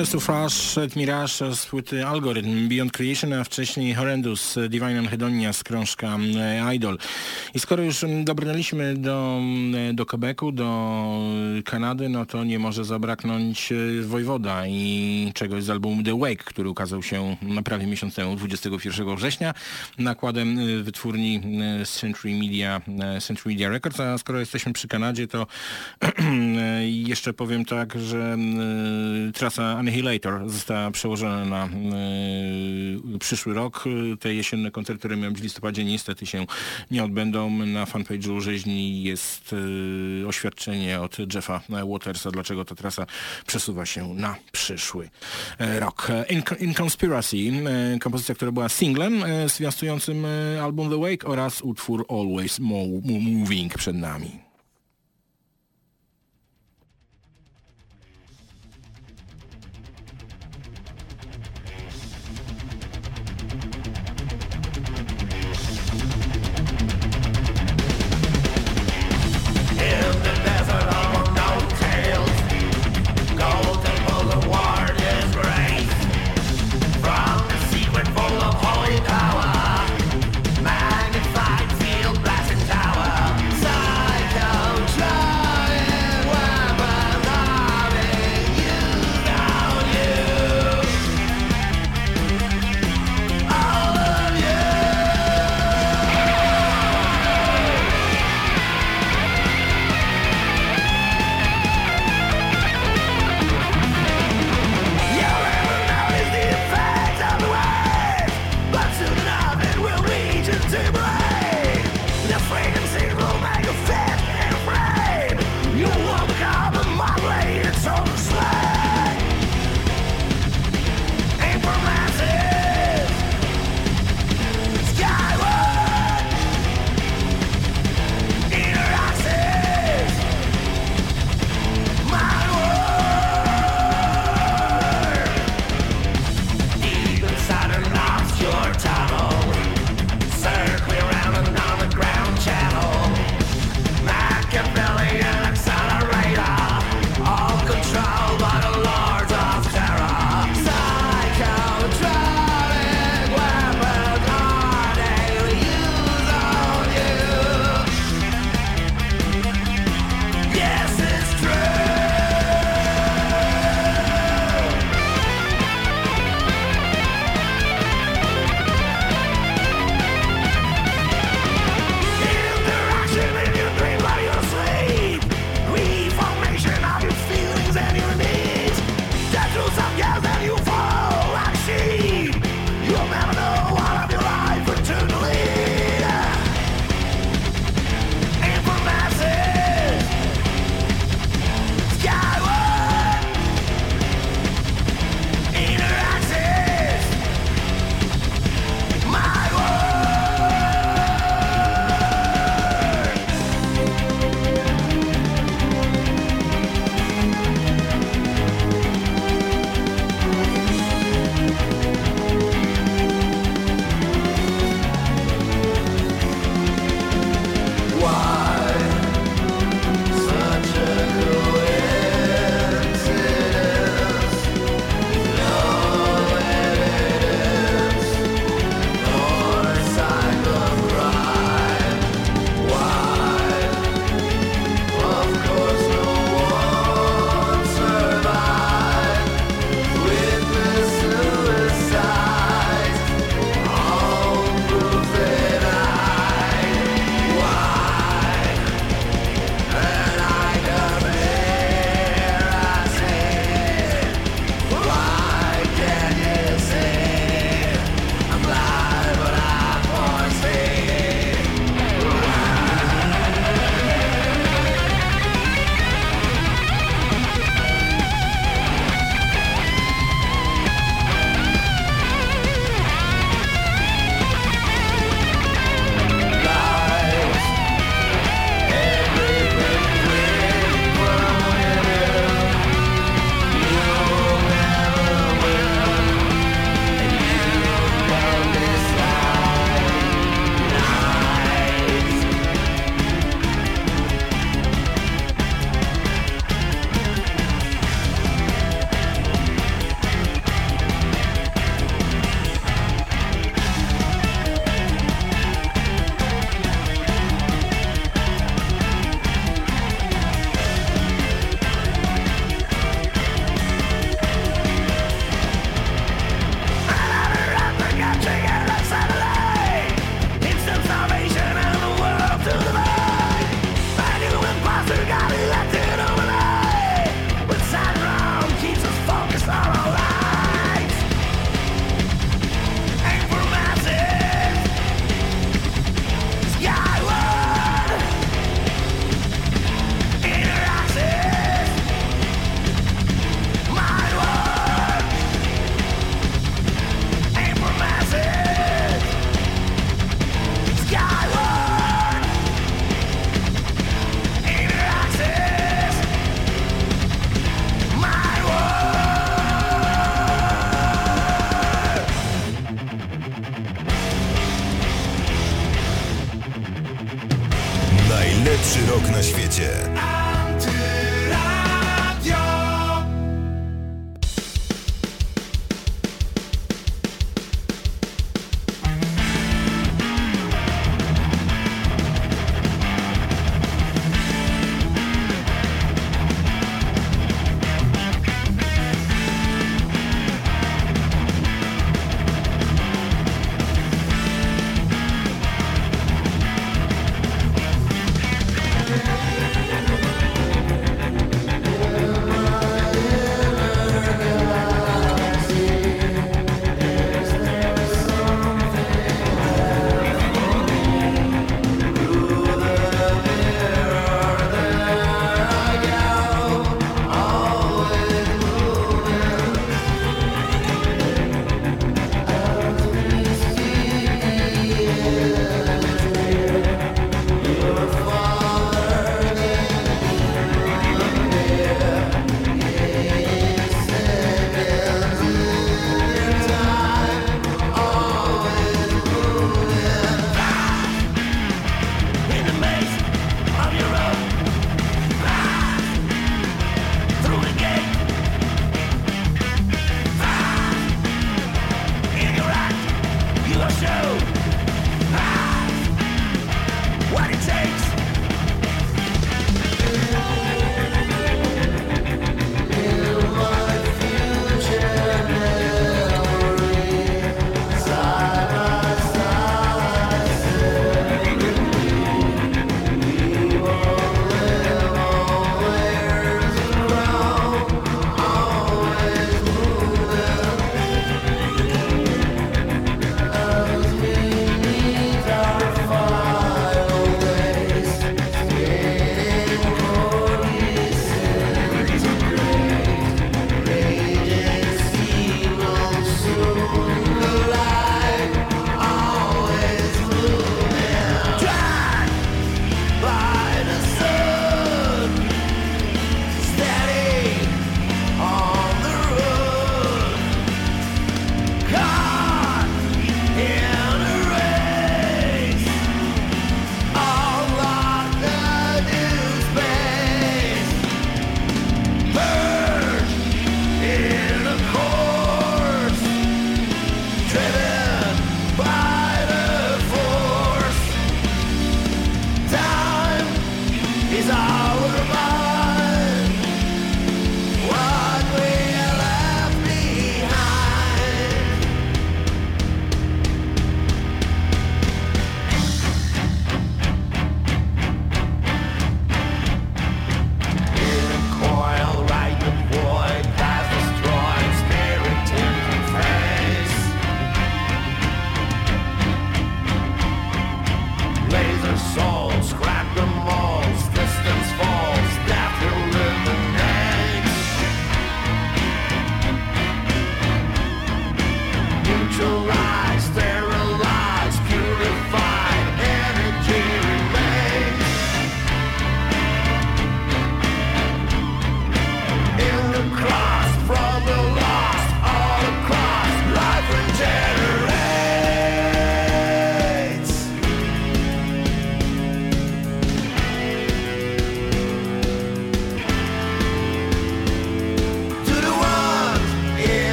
To Flash, Mirage z płyty Algorytm, Beyond Creation, a wcześniej Horrendous, Divine Anhedonia z krążka e, Idol. I skoro już dobrnęliśmy do, do Quebecu, do Kanady, no to nie może zabraknąć e, Wojwoda i czegoś z albumu The Wake, który ukazał się prawie miesiąc temu, 21 września, nakładem e, wytwórni Century Media, Century Media Records. A skoro jesteśmy przy Kanadzie, to jeszcze powiem tak, że trasa Annihilator została przełożona na przyszły rok. Te jesienne koncerty, które miały być w listopadzie niestety się nie odbędą. Na fanpage'u rzeźni jest oświadczenie od Jeffa Watersa, dlaczego ta trasa przesuwa się na przyszły e, rok. E, In, In Conspiracy, e, kompozycja, która była singlem e, zwiastującym e, album The Wake oraz utwór Always Mo Mo- Moving przed nami.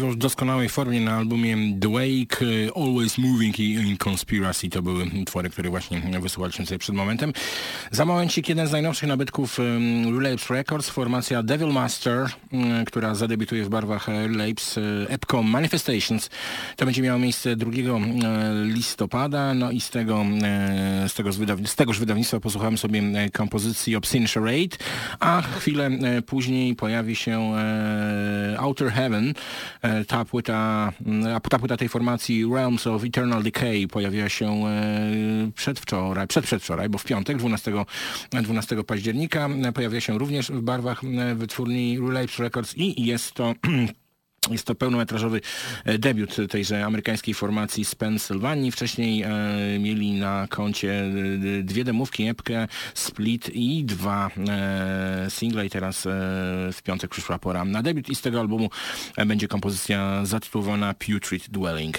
Wojt w doskonałej formie na albumie The Wake, y, Always Moving i Inconspiracy to były utwory, które właśnie wysłuchaliśmy sobie przed momentem. Za momencik jeden z najnowszych nabytków um, Relapse Records, formacja Devil Master, um, która zadebiutuje w barwach Relapse, uh, Epco Manifestations. To będzie miało miejsce 2 uh, listopada, no i z tego, z, tego z, z tegoż wydawnictwa posłuchałem sobie e, kompozycji Obscene Charade, a chwilę e, później pojawi się e, Outer Heaven. E, Ta płyta, ta płyta tej formacji Realms of Eternal Decay pojawiła się e, przedwczoraj, przedprzedwczoraj, bo w piątek, 12, 12 października, pojawia się również w barwach e, wytwórni Relapse Records i jest to Jest to pełnometrażowy e, debiut tejże amerykańskiej formacji z Pensylwanii. Wcześniej e, mieli na koncie e, dwie demówki, epkę, split i dwa e, single i teraz e, w piątek przyszła pora na debiut i z tego albumu będzie kompozycja zatytułowana Putrid Dwelling.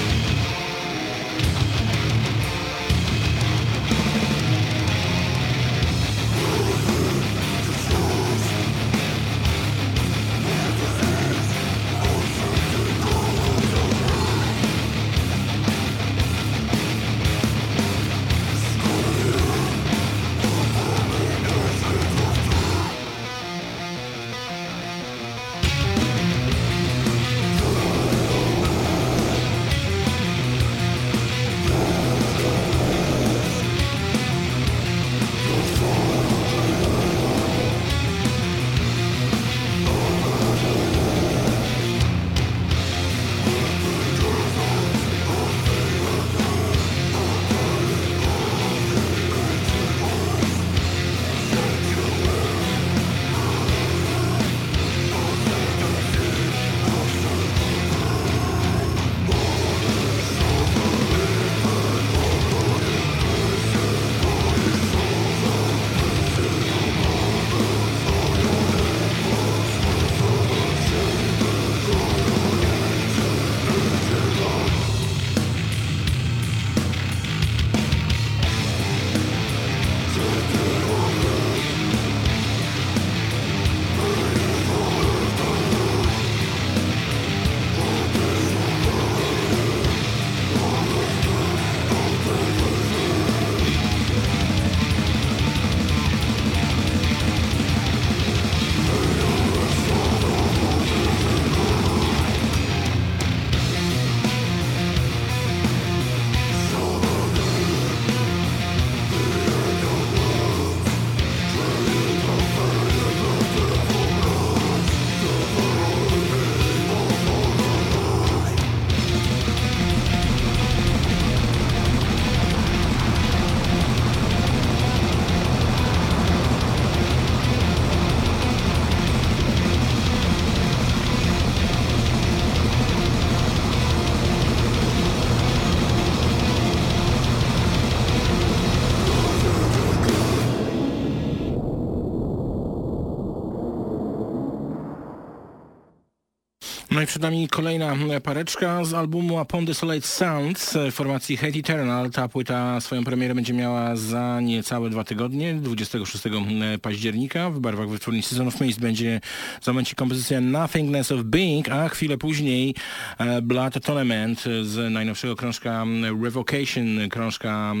Przed nami kolejna pareczka z albumu Upon Desolate Sounds e, formacji Hate Eternal. Ta płyta swoją premierę będzie miała za niecałe dwa tygodnie, 26 e, października. W barwach wytwórni Season of Mist będzie za momencie kompozycja Nothingness of Being, a chwilę później e, Blood Atonement z najnowszego krążka Revocation, krążka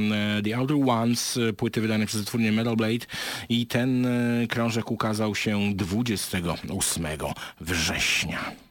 The Outer Ones, płyty wydanej przez wytwórnię Metal Blade i ten e, krążek ukazał się 28 września.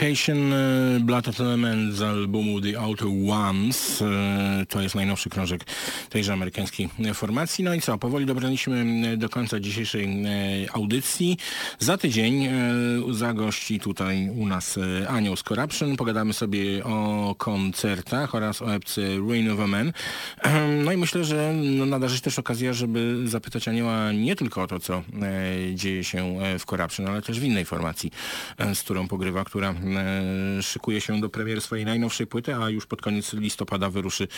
Była Revocation e, Blood of Element z albumu The Outer Ones. E, To jest najnowszy krążek tejże amerykańskiej formacji. No i co, powoli dobraliśmy do końca dzisiejszej e, audycji. Za tydzień e, zagości tutaj u nas e, Anioł z Corruption. Pogadamy sobie o koncertach oraz o epce Rain of a Man. No i myślę, że no, nadarzy się też okazja, żeby zapytać Anioła nie tylko o to, co e, dzieje się w Corruption, ale też w innej formacji, z którą pogrywa, która szykuje się do premiery swojej najnowszej płyty, a już pod koniec listopada wyruszy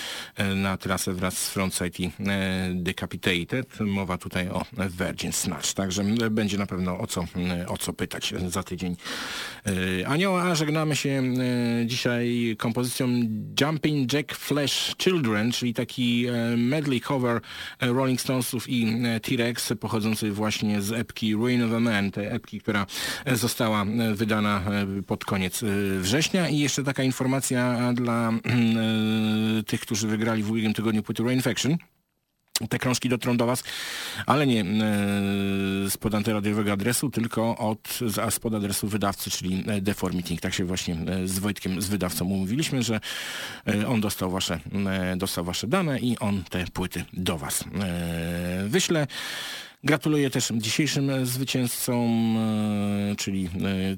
na trasę wraz z Frontside i Decapitated. Mowa tutaj o Virgin Snatch, także e, będzie na pewno o co, e, o co pytać za tydzień. E, Anioła, żegnamy się dzisiaj kompozycją Jumping Jack Flash Children, czyli taki medley cover Rolling Stonesów i T-Rex pochodzący właśnie z epki Ruin of a Man, tej epki, która została wydana pod koniec września i jeszcze taka informacja dla tych, którzy wygrali w ubiegłym tygodniu płyty Reinfection. Te krążki dotrą do Was, ale nie e, spod antyradiowego adresu, tylko od, z, adresu wydawcy, czyli e, Deformiting. Tak się właśnie e, z Wojtkiem, z wydawcą umówiliśmy, że on dostał wasze, dostał Wasze dane i on te płyty do Was wyśle. Gratuluję też dzisiejszym zwycięzcom, czyli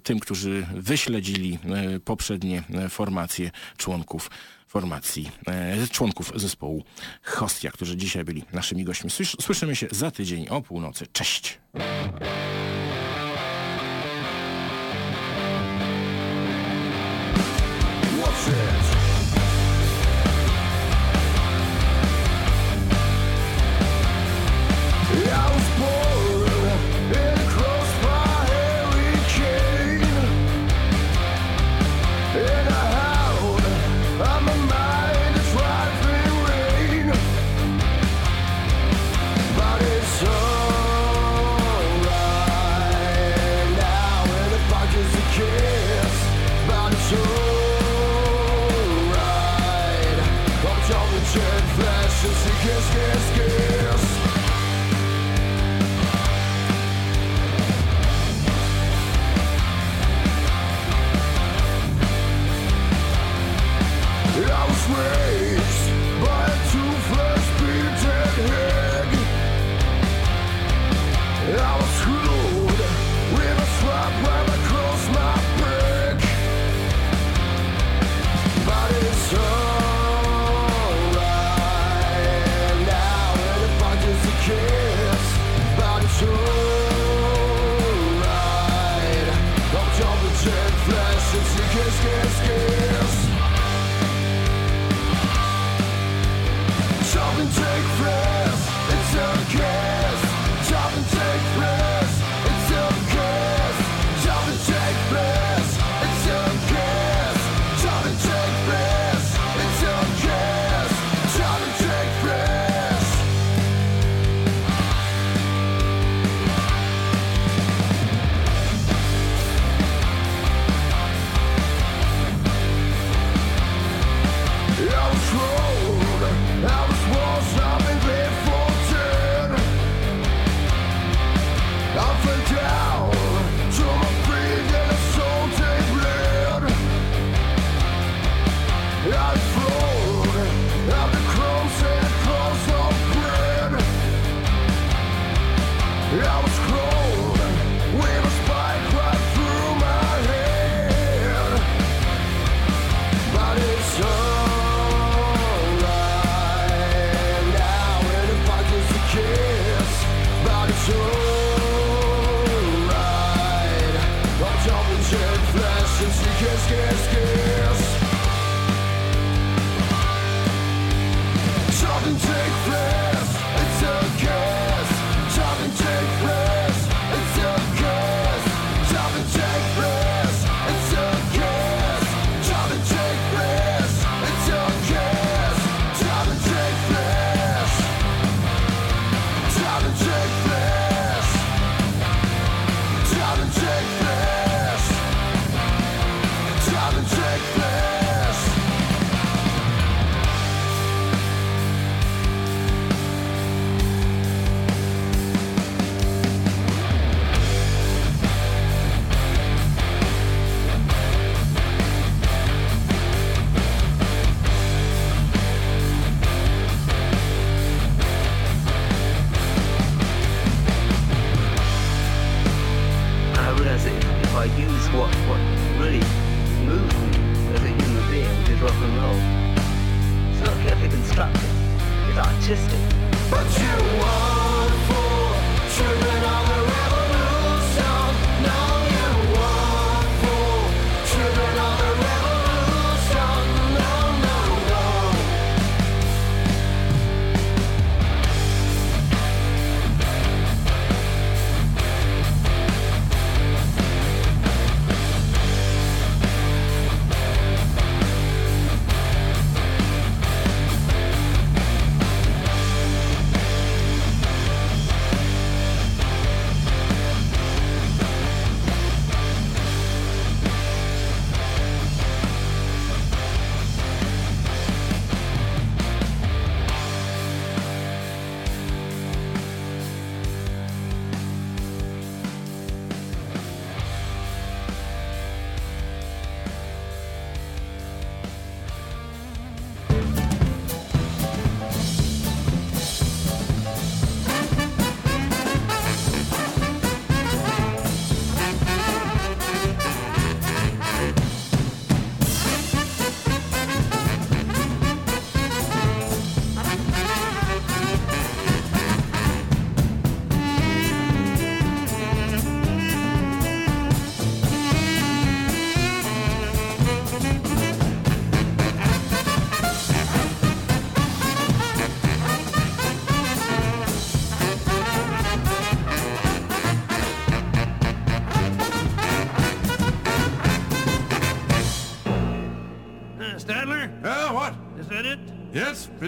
tym, którzy wyśledzili poprzednie formacje członków formacji, e, członków zespołu Hostia, którzy dzisiaj byli naszymi gośćmi. Słysz, słyszymy się za tydzień o północy. Cześć!